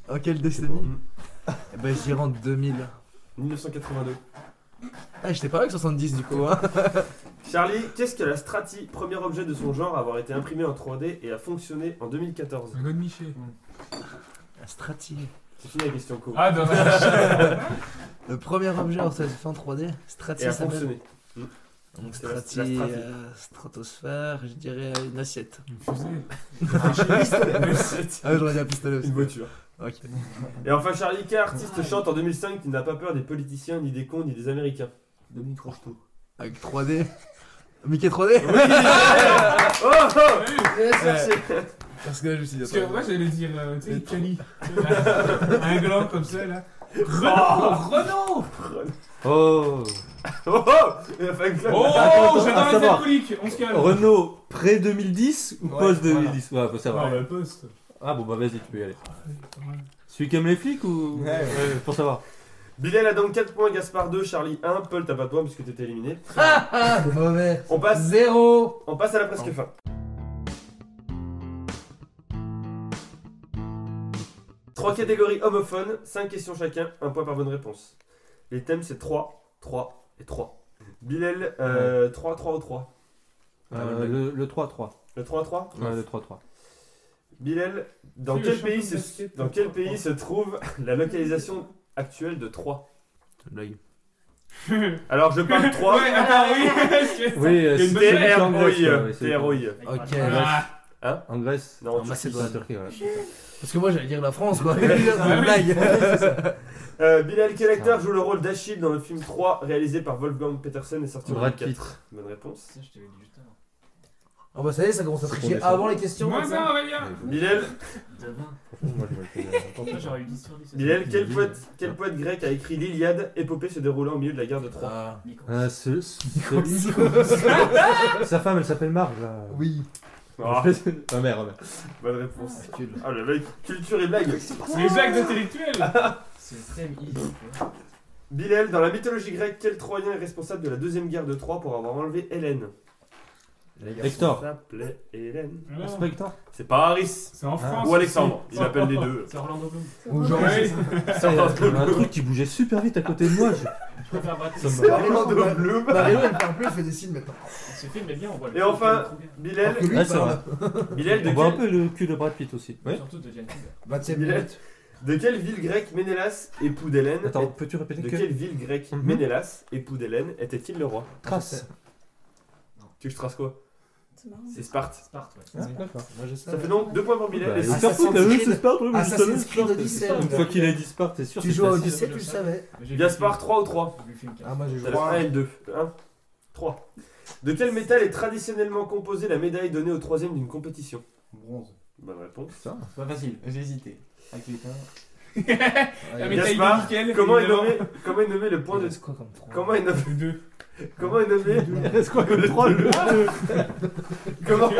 En quelle décennie? Eh ben, je dirais en 2000. 1982. Ah, j'étais pas avec 70 du coup, hein. Charlie, qu'est-ce que la Strati, premier objet de son genre à avoir été imprimé en 3D et a fonctionné en 2014 Un god Miché. La Strati. C'est fini la question co. Ah, dommage. Le premier objet, en 3D. Strati, et a ça fonctionné. Donc C'est la- Strati, la Strati. euh, stratosphère, je dirais euh, une assiette. Une fusée. Ah, j'aurais dit un pistolet aussi. Une voiture. Ok. Et enfin Charlie, quel artiste chante en 2005 qui n'a pas peur des politiciens, ni des cons, ni des américains Dominique Rocheteau. Avec 3D. Mickey 3D Oui Oh oh Bien cherché Parce que là, je me suis dit, Parce que attends, moi j'allais dire, euh, tu sais, Kelly. Un gland comme ça là. Renaud Renaud Oh Oh oh Il a fallu que Oh, Attends, je à dans savoir. alcoolique, on se calme. Renault pré 2010 ou Ouais, post voilà. 2010 Ouais, faut savoir. Non, le poste. Ah bon, bah vas-y, tu peux y aller. Celui qui aime les flics ou. Ouais, ouais. pour savoir. Bilal a donc 4 points, Gaspard 2, Charlie 1, Paul t'as pas de points puisque t'étais éliminé. Ah, mauvais. On passe, Zéro. on passe à la presque fin. Trois catégories homophones, 5 questions chacun, un point par bonne réponse. Les thèmes c'est 3, 3 et 3. Bilal, euh, 3, 3 ou 3 Euh, le, le 3-3. Le 3 3 Ouais, le 3-3. Bilal, dans quel, pays se, basket, dans le quel 3-3. pays se trouve la localisation actuelle de 3 Blague. Alors je parle 3. Ouais, attends, oui. Euh, c'est- TROI. TROI. Ok. Ah, En Grèce. Non, En Macédoine. En Turquie. Parce que moi, j'allais dire la France, quoi. Ah oui. Blague. Euh, Bilal, quel acteur joue le rôle d'Achille dans le film 3 réalisé par Wolfgang Petersen et sorti en Brad 2004 Pitt. Bonne réponse. Ça, je t'avais dit juste avant. Oh bah ça y est, ça commence à tricher avant les questions. Moins comme un, ça. Aurélien. Bilal, De 20. Moi, eu 10 sur 10. Bilal quel, poète, quel poète grec a écrit l'Iliade, épopée se déroulant au milieu de la guerre de Troie Ah. Ah, Sa femme, elle s'appelle Marge, là. oui. Ah, Ah, merde, merde. Bonne réponse. Cul. Ah le mec, culture et blague. Les actes intellectuels. C'est thème easy. vois. Bilal, dans la mythologie grecque, quel Troyen est responsable de la deuxième guerre de Troie pour avoir enlevé Hélène? Hector. Il s'appelait Hélène. Alors, C'est pas Hector C'est pas Harris C'est en Ah. France. ou Alexandre, il appelle les deux. C'est Orlando Bloom. Ou. C'est un truc qui bougeait super vite à côté de moi. je- préfère Brad Pitt. Ça me- Orlando Bloom. Mario, elle parle plus, elle fait des signes maintenant. Ce film est bien, on voit le Et enfin. Bilal, Ah, c'est de On voit un peu le cul de Brad Pitt aussi. Surtout de Jan Cougar. 20ème Bilal, minute. de quelle ville grecque Ménélas, époux d'Hélène, Attends, est- peux-tu répéter de que quelle ville grecque Mhm. Ménélas, époux d'Hélène, était-il le roi trace Tu veux que je trace quoi C'est marrant. C'est Sparte. Sparte, ouais. Ah, d'accord. Moi, je sais. Ça fait donc 2 points pour Bilal Bah, et il six- Sparte, oui, mais Assassin's Creed Sparte, Odyssey, Sparte. Une fois qu'il a dit Sparte, c'est sûr. Tu c'est joues à facile. Odyssey, tu le savais. Vu le Gaspard, film. 3 ou 3 J'ai vu le film Ah, moi, j'ai T'as joué. le 1 et le 2. 1, 3. De quel métal est traditionnellement composée la médaille donnée au troisième d'une compétition? Bronze. Bonne réponse. Pas facile, j'ai hésité. Avec les La médaille Gaspard, de nickel. Comment est, évidemment. nommé, comment est nommé le point de... C'est quoi comme 3 Comment est nommé, Les deux. comment est nommé, Reste quoi comme 3 le comment,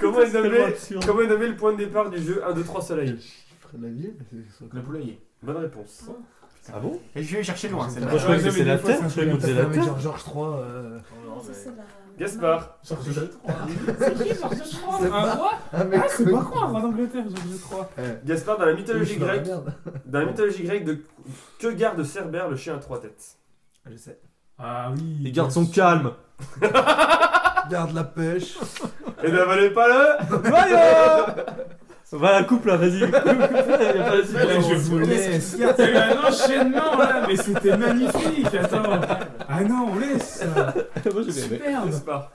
comment est nommé, tellement absurde. comment est nommé le point de départ du jeu 1, 2, 3 soleil? La ville c'est- Le poulailler. Bonne réponse. Ah. Bon? Et je vais chercher loin, c'est je la terre, je c'était la mais terre. genre Georges 3. euh, c'est Gaspard. Georges III. C'est qui Georges III C'est Un pas- roi Ah, mais Ah, c'est pas quoi un roi d'Angleterre, Georges III Gaspard, dans la mythologie Je grecque, dans la mythologie grecque de que garde Cerbère, le chien à trois têtes? Je sais. Ah oui. Il garde son calme. Garde la pêche. Et n'avalez pas le Va la coupe là, vas-y. Y a pas de- Mais je vous laisse. Il y a eu un enchaînement là, mais c'était magnifique. Attends. Ah non, on laisse. Moi j'ai bien aimé. Superbe. Gaspard.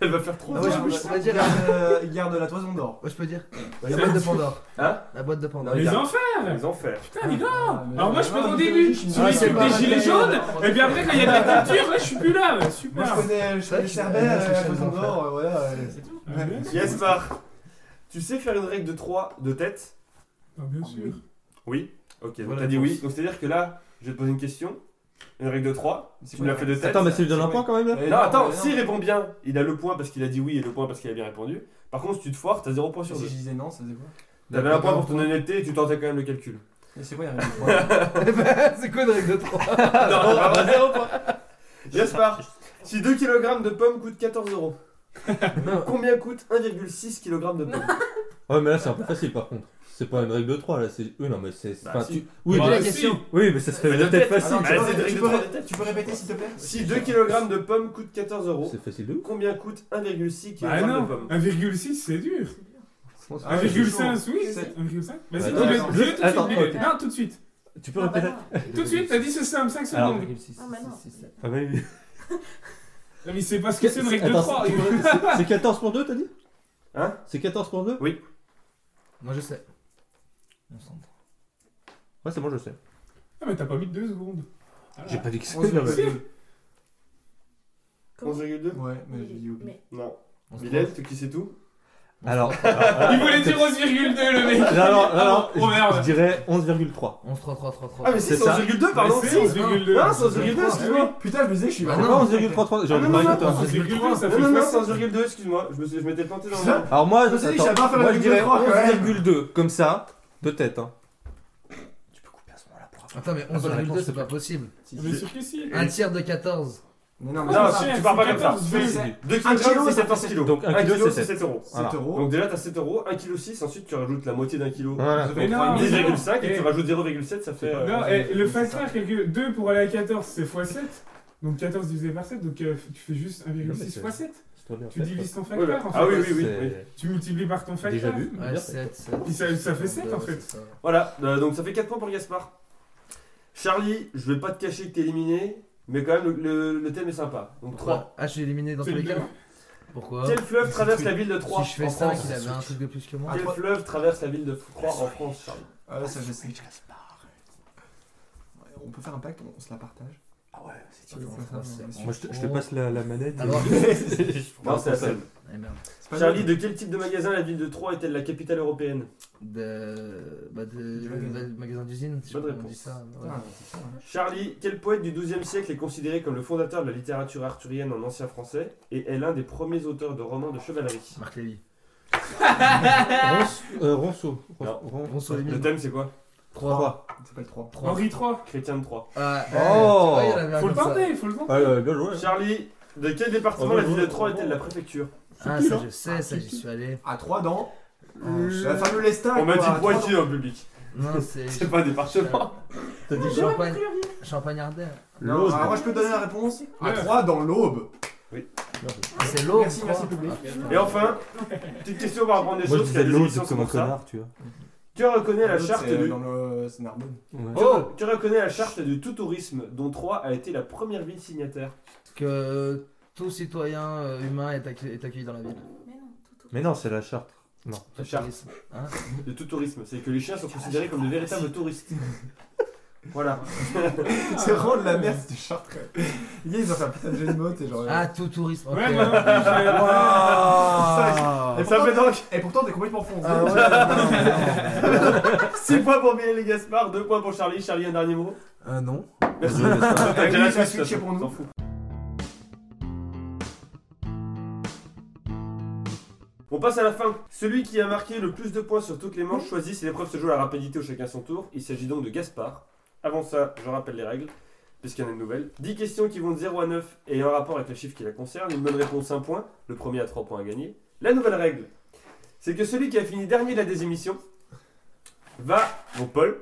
Elle va faire trop Ah ouais, je, je pourrais dire. Il garde, euh, il garde la toison d'or. Ouais, je peux dire. La boîte de Pandore. Hein La boîte de Pandore. Les enfers. Les enfers. Putain, les gars. Ah, mais- Alors moi je peux Ah, au début, je- sur Ah, les c'est trucs des gilets jaunes, et puis après quand il y a de la culture, là je suis plus là, Moi super. je connais, je C'est connais je- euh, la je- toison je- d'or, euh, voilà. euh, Ah, bien sûr. Gaspard. Tu sais faire une règle de 3 de tête Ah, bien sûr. Oui. Ok, donc t'as dit oui. Donc c'est-à-dire que là, je vais te poser une question. Une règle de 3. C'est Tu me l'as la fait de tête. Attends, mais ça lui donne un point quand même là Eh Non, attends, mais s'il répond bien, il a le point parce qu'il a dit oui et le point parce qu'il a bien répondu. Par contre, si tu te foires, t'as 0 point sur Si 2. je disais non, ça faisait quoi T'avais un point pour ton honnêteté et tu tentais quand même le calcul. Et c'est quoi la règle de trois C'est quoi une règle de 3 Non, bah, 0 point. Gaspard, si 2 kg de pommes coûtent 14 euros, combien coûte 1,6 kg de pommes Ouais, mais là c'est un peu facile par contre. C'est pas une règle de 3 là, c'est. Oui, non, mais c'est. Bah, enfin, si. tu- Oui, Bah, mais... la si. question. oui, mais ça se fait Mais de tête. facile. Ah, tu, peux, tu, tu répéter s'il te plaît? Si 2 kg de pommes coûtent 14 euros, C'est facile de ouf. combien coûte 1,6 kg Ah de non, pommes? 1,6 c'est dur. Ah, ouais, 1,5 c'est oui, C'est- 1,5. Vas-y, Attends, dis-le, attends, dis-le tout de attends, suite. dis-le. Non, tout de suite. Tu peux Ah, bah répéter non. Tout de suite, t'as dit c'est simple, 5 Alors, secondes. Ah, bah non. Ah bah oui. Non, mais c'est parce que c'est une règle de Attends, 3. c'est- c'est- C'est 14 pour 2 t'as dit? Hein? C'est 14 pour 2 Moi je sais. Ouais, c'est bon, je sais. Ah, mais t'as pas mis de 2 secondes. J'ai pas dit que c'était la fait- 11,2 Ouais, mais j'ai dit oui. Mais Non. Bilal, tu qui sais tout Alors, Il voulait dire 11,2 le mec. non, non, non, non, Oh je- merde. je dirais 11,3. 11, 3, 3, 3, 3. Ah, mais si, C'est c'est ça. 11,2, pardon c'est 11,2. Ah, c'est 11,2, excuse-moi. Putain, je me disais, je suis Bah non. Non, 11,33, Ah, envie non, de parler non, de toi. 11,2 ça Non, fait non, non, c'est sept. 11,2, excuse-moi. Je me suis- je m'étais planté dans le. Alors moi, Je je dirais trois, quand même. 11,2, comme ça, de tête. Hein. Tu peux couper à ce moment-là pour Attends, mais Ah, bonne 11,2 réponse. c'est pas possible. Bien sûr que si. Un tiers de 14. Mais non, mais Non, c'est tu c'est pars pas comme ça. 14 c'est- vues. c'est- 2 Un kg, kilo, c'est ça 14 fait kilos. Donc, un 1 kilo, kilo, c'est c'est 7 euros. 7 Voilà. euros. Donc déjà, t'as 7 euros, 1 kg 6, ensuite tu rajoutes la moitié d'un kilo. Voilà. Ça fait non, 10,5 et tu rajoutes 0,7, ça fait. euh, Non, et le facteur, quelque... 2 pour aller à 14, c'est x7. Donc 14 divisé par 7, donc euh, tu fais juste Non, mais 1,6 c'est- x 7. Tu fait, divises ton facteur en fait. Ah oui, oui, oui. oui. Tu multiplies par ton facteur. Déjà vu Ouais. 7, 7. Ça- ça fait sept, en fait. Voilà, euh, donc ça fait 4 points pour Gaspard. Charlie, je vais pas te cacher que t'es éliminé, mais quand même le, le- le thème est sympa. Donc 3. Ah, je suis éliminé dans tous les le cas. Pourquoi Quel fleuve traverse la ville de Troyes Si je fais en 5, France il avait un truc de plus que moi. Quel fleuve traverse la ville de Troyes en France, Charlie Ah ouais, ça je sais. On peut faire un pacte, on se la partage. Ah ouais, c'est ouais, Moi je te, je te passe la, la manette. Alors, Non, c'est la eh merde. C'est pas Charlie, mal. de quel type de magasin la ville de Troyes est-elle la capitale européenne? De. Bah, de. Du magasin. de magasin d'usine, si Bonne on réponse. dit ça. ouais. Ah, c'est ça, ouais. Charlie, quel poète du XIIe siècle est considéré comme le fondateur de la littérature arthurienne en ancien français et est l'un des premiers auteurs de romans de chevalerie? Marc Lévy. Euh, Ronceau. Non. Le thème c'est quoi? 3. Ça s'appelle 3. Henri 3. Chrétien de Troyes. Ah, Oh. ouais, il y en avait un Faut le comme ça. tenter, faut le tenter. Ah, bien joué. Charlie, de quel département Oh, la ville de Troyes bon. est-elle la préfecture? Ah, qui, ça là je sais, ça j'y suis allé. À 3 dents. Euh, C'est la fameux Lestat. On m'a quoi, dit à trois Poitiers dans le public. Non, c'est. C'est pas un département. T'as dit Champagne. Champagne Ardenne. dents. Non, L'Aude. alors moi je peux donner la réponse. À Ouais. 3 dans l'aube. Ah, c'est l'eau. Merci, merci public. Et enfin, petite question par rapport à des Moi je choses disais qu'il y a des émissions comme un sur ça. connard, tu vois. Que reconnaît la L'autre, charte c'est du Dans le. C'est Narbonne. Ouais. Oh que reconnaît la charte du tout tourisme dont Troyes a été la première ville signataire Que tout citoyen euh, humain est accueilli, est accueilli dans la ville. Mais non, tout, tout. Mais non, c'est la charte. Non. La charte Tourisme. Hein de tout tourisme, c'est que les chiens sont considérés comme de véritables touristes. Voilà. C'est vraiment de la merde quoi. Les gars, ils ont fait un putain de jeu de mots, t'es genre. Ah, tout tourisme. ok. Ouais, Waouh. Et ça fait donc Et pourtant, t'es complètement foncé. Ah ouais, non, non, non. 6 points pour Billy et Gaspard, 2 points pour Charlie. Charlie, un dernier mot Euh, non. Merci. T'as déjà la suite, pour nous. On passe à la fin. Celui qui a marqué le plus de points sur toutes les manches choisit si l'épreuve se joue à la rapidité ou chacun son tour. Il s'agit donc de Gaspard. Avant ça, je rappelle les règles, puisqu'il y en a une nouvelle. 10 questions qui vont de 0 à 9 et en rapport avec le chiffre qui la concerne. Une bonne réponse, 1 point. Le premier a 3 points à gagner. La nouvelle règle, c'est que celui qui a fini dernier de la désémission va, donc Paul,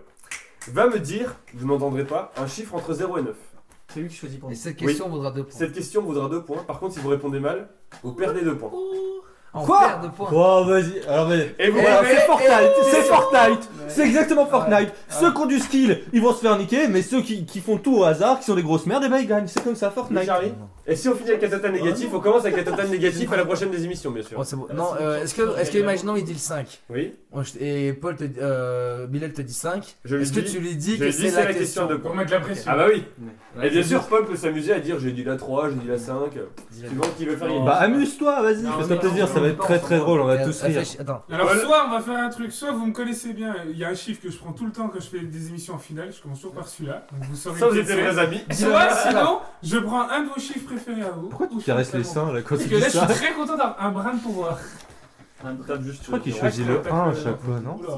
va me dire, vous n'entendrez pas, un chiffre entre 0 et 9. C'est lui qui choisit pour Et cette question vaudra deux points. Cette question vaudra 2 points. Par contre, si vous répondez mal, vous perdez 2 points. Quoi points. Oh, vas-y. Alors, mais. Et vous Eh, Voilà, mais- c'est Fortnite, eh, c'est Fortnite, c'est exactement Fortnite. Ceux qui ont du skill, ils vont se faire niquer, mais ceux qui, qui font tout au hasard, qui sont des grosses merdes, et ben ils gagnent. C'est comme ça, Fortnite. Charlie Et si on finit avec un total négatif, on commence avec un total négatif à la prochaine des émissions, bien sûr. Oh, c'est bon. Non, euh, est-ce que, est-ce que, imaginons, il dit le 5. Oui, Et Paul te, euh, Bilal te dit 5. je lui Est-ce que dis. tu lui dis je que lui dis, c'est la question de Pour quoi mettre la pression. Ah bah oui Ouais. Et bien sûr, Paul peut s'amuser à dire j'ai dit la 3, j'ai dit la 5. Suivant qui veut faire une. Bah amuse-toi, vas-y, Non, fais-toi mais plaisir, ça va être très très drôle, on va tous rire. réfléchis- Attends. Alors, soit on va faire un truc, soit vous me connaissez bien, il y a un chiffre que je prends tout le temps quand je fais des émissions en finale, je commence toujours par celui-là, donc vous saurez Ça, vous lequel êtes des c'est. vrais amis. Soit sinon, je prends un de vos chiffres à vous. Pourquoi ou tu caresses les seins là quand Parce tu que là, dis je ça suis très content d'avoir un brin de pouvoir. Je crois qu'il choisit le je peux 1 à chaque fois, non Oula.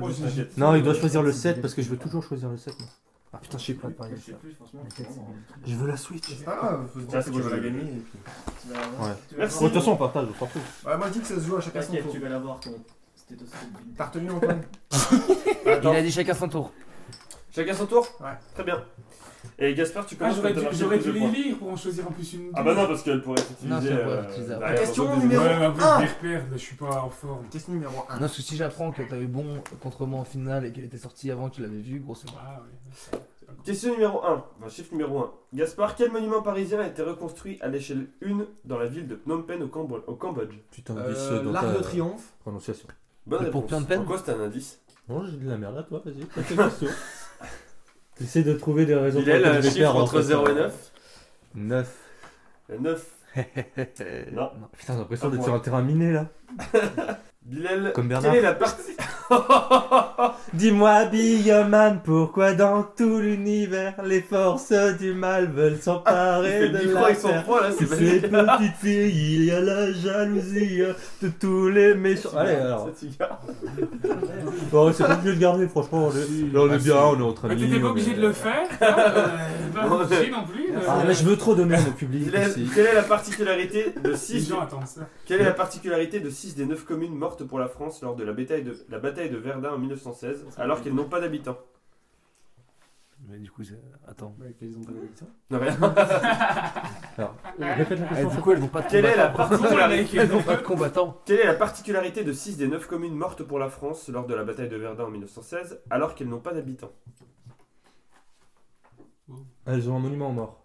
Oh, j'ai-. Non, il doit choisir le 7 parce que je veux toujours choisir le 7. moi. Ah putain, je sais. Je sais plus, franchement. Je veux la Switch. C'est pas grave, faut se Ça, dire c'est que tu bon, vas je la gagner. et puis- Merci. Bon, de toute façon, on partage, on s'en fout. Ouais, moi je dis que ça se joue à chacun son T'inquiète, tour. tu vas l'avoir ton stéthoscope. T'as retenu Antoine Il Attends, a dit chacun son tour. chacun son tour Ouais. Très bien. Et Gaspard, tu Ah, commences j'aurais par te dû, marquer j'aurais plus dû de les points. lire pour en choisir en plus une. Ah bah non, parce qu'elle pourrait être Non, utilisée. ça pourrait euh, être utilisé après. derrière Question votre numéro Ouais, mais après, je vais reperdre, je suis pas en forme. Question numéro 1. Non, parce que si j'apprends que t'avais bon contre moi en finale et qu'elle était sortie avant, tu l'avais vu, gros, c'est bon. Ah ouais. Question numéro 1, enfin, chiffre numéro 1. Gaspard, quel monument parisien a été reconstruit à l'échelle 1 dans la ville de Phnom Penh au, Cambo- au Cambodge? Putain, Euh, dans L'Arc ta de Triomphe. prononciation. Bonne réponse. pour Phnom Penh En quoi c'est un indice? Bon, j'ai de la merde à toi, vas-y, pose tes questions. Essaye de trouver des raisons Il est pour un lesquelles je vais chiffre entre fait. 0 et 9 9. 9. Non. Putain, j'ai l'impression d'être sur un terrain miné là. Bilal, Comme Bernard. quelle est la partie Dis-moi, Bioman, pourquoi dans tout l'univers les forces du mal veulent s'emparer le de la terre? poing là, c'est Ces petites filles, il y a la jalousie de tous les méchants. Allez, alors. Bon, c'est pas obligé de garder, franchement. On est, là, on est bien, on est entre Mais amis. t'étais pas obligé de le faire, hein, euh, pas obligé non plus. euh, Ah, mais je veux trop donner à mon public. Quelle est la particularité de Les 6 gens attendent ça. Quelle est la particularité de 6 des 9 communes mortes pour la France lors de la bataille de, la bataille de Verdun en 1916, alors qu'elles n'ont pas d'habitants Mais du coup, c'est- attends. Non, rien. Alors, répète la Eh, question. du coup, elles n'ont pas de Quelle est la combattants. particularité Elles n'ont pas de combattants. Quelle est la particularité de 6 des 9 communes mortes pour la France lors de la bataille de Verdun en 1916, alors qu'elles n'ont pas d'habitants? Elles ont un monument aux morts.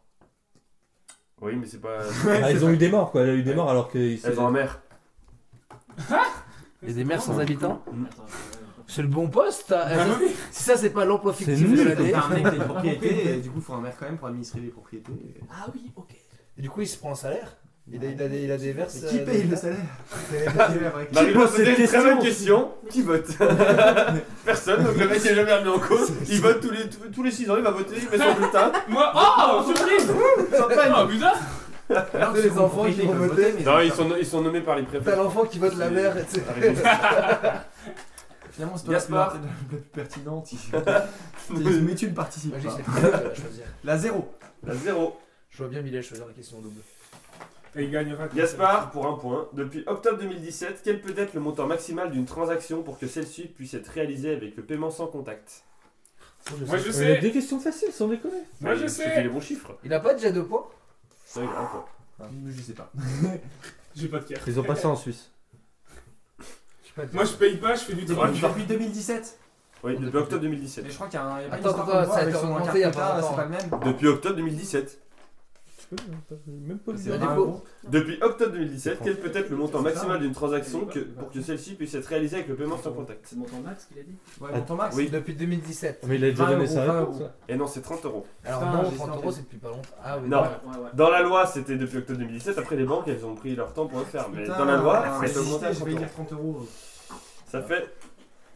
Oui, mais c'est pas. Ah, elles ont eu des morts quoi, elles ont eu des morts alors que. Elles ont un maire. Il y a des maires sans habitants C'est le bon poste ça. Ah. Si ça, c'est pas l'emploi C'est fictif nul, de T'as l'année. un mec qui a une propriété et du coup, il faut un maire quand même pour administrer les propriétés. Ah oui, ok. Et du coup, il se prend un salaire. Il a, il a, des, il a des verses. Qui euh, paye le salaire C'est vrai que- Marie pose cette une très bonne question question. Qui vote Personne, donc le mec est jamais remis en cause. Il vote tous les, tous, tous les 6 ans, il va voter, il met son bulletin. Moi, oh, surprise Oh, bizarre C'est les enfants qui vont voter. Non, ils sont, ils sont nommés par les préfets. T'as l'enfant qui vote la mère, et tu sais. T'as raison. Finalement, c'est pas Gaspard. la plus- la plus pertinente. Il met tu ne participes Vas-y, pas. c'est qui vas choisir. La zéro. La 0. Je vois bien Milet choisir la question double. Et il gagnera. Gaspard, pour un point. Depuis octobre 2017, quel peut être le montant maximal d'une transaction pour que celle-ci puisse être réalisée avec le paiement sans contact? Moi, je sais. des questions faciles, sans déconner. Moi, je sais. les bons chiffres. Il a pas déjà deux points? C'est vrai, il a un point. Je sais pas. J'ai pas de carte. Ils ont pas ça en Suisse. Moi, je paye pas, je fais du travail. depuis 2017. Oui, depuis octobre 2017. Mais je crois qu'il y a un. il y a pas une Attends, histoire attends, comme quoi ça a avec été son remonté carte il y a pas c'est pas le même. Depuis octobre 2017. Même pas C'est un euro. Depuis octobre 2017, quel peut être le montant ça. maximal d'une transaction que, pour que celle-ci puisse être réalisée avec le paiement sans contact C'est mon temps max qu'il a dit Ouais, bon, ton max. Oui. Depuis 2017. Mais il a déjà 20 donné euros, sa 20 réponse. euros. Et non, c'est 30 euros. Alors Putain, non, j'ai 30 tenté. euros, c'est depuis pas longtemps. Ah oui, Non. ouais. Ouais, ouais. Dans la loi, c'était depuis octobre 2017. Après, les banques, elles ont pris leur temps pour le faire. Mais Putain, dans la loi, j'ai c'est augmenté à hésité, je 30 vais euros. dire 30 euros. Ça fait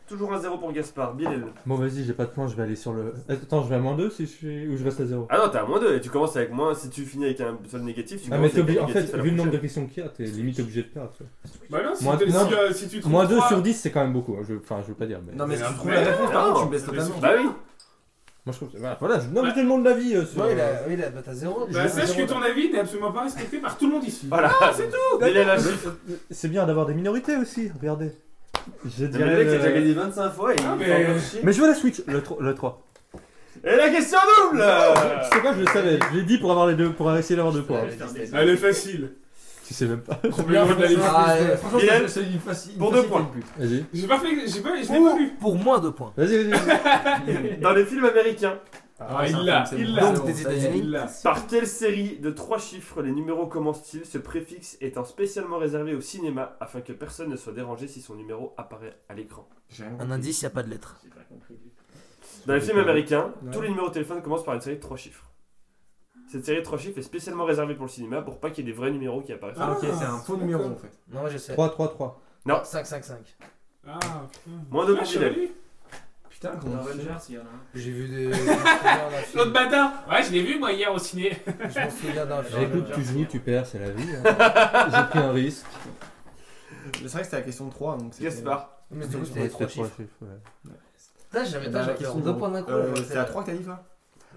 Toujours un 0 pour Gaspard. Bilal. Bon, vas-y, j'ai pas de points, je vais aller sur le. Attends, je vais à moins 2 si je suis. ou je reste à 0 Ah non, t'es à moins 2 et tu commences avec moins. Si tu finis avec un seul négatif, tu Ah, mais commences t'es avec obligé. un En fait, vu le nombre de questions qu'il y a, t'es limite obligé de perdre. tu vois. Bah non, si, Moins- t'es- si, non. euh, si tu trouves Moins 2 trois- sur 10, c'est quand même beaucoup. hein. Je... Enfin, je veux pas dire. Mais... Non, mais Mais si tu trouves la réponse, par contre, tu baisses totalement. Bah oui. Moi, je trouve. que- Voilà, voilà, je... Non, mais je te demande l'avis euh, sur. Ouais, il a, oui, il a, bah, t'as zéro. Bah, sache que ton avis n'est absolument pas respecté par tout le monde ici. Voilà, c'est tout. Bilal a chiffre. C'est bien d'avoir des minorités aussi, regardez. Je Le dirais. mec, il a déjà gagné 25 fois et il Ah, fait mais- encore chier. Mais je veux la Switch, le, tro- le 3. Et la question double Tu sais quoi, je le savais. Je l'ai dit pour avoir les deux, pour essayer d'avoir deux points. Elle est facile. Tu sais même pas. Combien de la ligne Ah, euh, Franchement, Bilal, c'est c'est une facile. pour deux points. but. Vas-y. J'ai pas fait. J'ai pas. Je l'ai pas lu. Pour moins de points. Vas-y, vas-y. Dans les films américains, Ah, un il l'a. Il l'a. Donc, des États-Unis. Il l'a. par quelle série de trois chiffres les numéros commencent-ils Ce préfixe étant spécialement réservé au cinéma afin que personne ne soit dérangé si son numéro apparaît à l'écran. Un indice, il n'y a pas de lettres. J'ai pas compris du tout. Dans les films américains, Ouais. tous les numéros de téléphone commencent par une série de trois chiffres. Cette série de trois chiffres est spécialement réservée pour le cinéma pour pas qu'il y ait des vrais numéros qui apparaissent. Ah, ok, c'est un faux numéro en fait. Non, moi je sais. 3, 3, 3. Non. 5, 5, 5. Ah, putain. Moins de Ah, bons je Bilal. savais. Putain, Dans comment on fait Avengers, il y en a un. J'ai vu des. L'autre bâtard Ouais, je l'ai vu moi hier au ciné. Je m'en souviens d'un film. Écoute, tu joues, tu perds, c'est la vie. hein. J'ai pris un risque. C'est vrai que c'était la question de 3, donc c'était- Gaspard. Mais du coup, c'était les trois chiffres. Là, j'avais pas ben, la question deux de- points d'un coup. Euh, là, C'est la 3 que t'as dit ça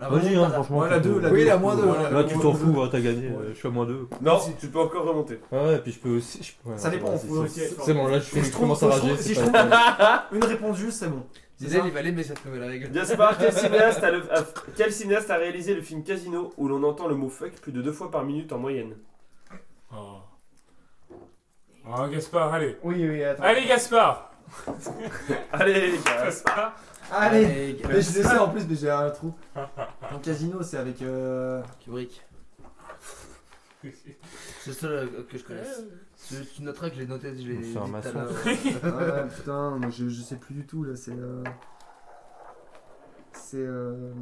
La Vas-y, hein, franchement. Ouais, la tu 2, peux- la Oui, 2. la moins deux, ouais. Là, tu t'en fous, hein, t'as gagné. Ouais. euh, Je suis à moins 2. Non, tu peux encore remonter. Ouais, ouais, puis je peux aussi. je- ouais, Ça ouais, dépend, faut- c'est- bon, là, je, Si je je trouve- commence à si je rager. trouve- si c'est je pas. Une réponse juste, c'est bon. Ça il va l'aimer cette nouvelle règle. Gaspard, quel cinéaste, a le- a- quel cinéaste a réalisé le film Casino où l'on entend le mot fuck plus de deux fois par minute en moyenne? Oh. Oh, Gaspard, allez. Oui, oui, attends. Allez, Gaspard Allez. Gaspard Allez Allez, Mais je sais en plus, mais j'ai un trou. Casino, c'est avec. Euh... Kubrick. C'est le seul euh, que je connaisse. Tu tu noteras que je l'ai noté, je l'ai dit C'est un maçon. ah putain, moi, je, je sais plus du tout là, c'est. Euh... C'est. Euh...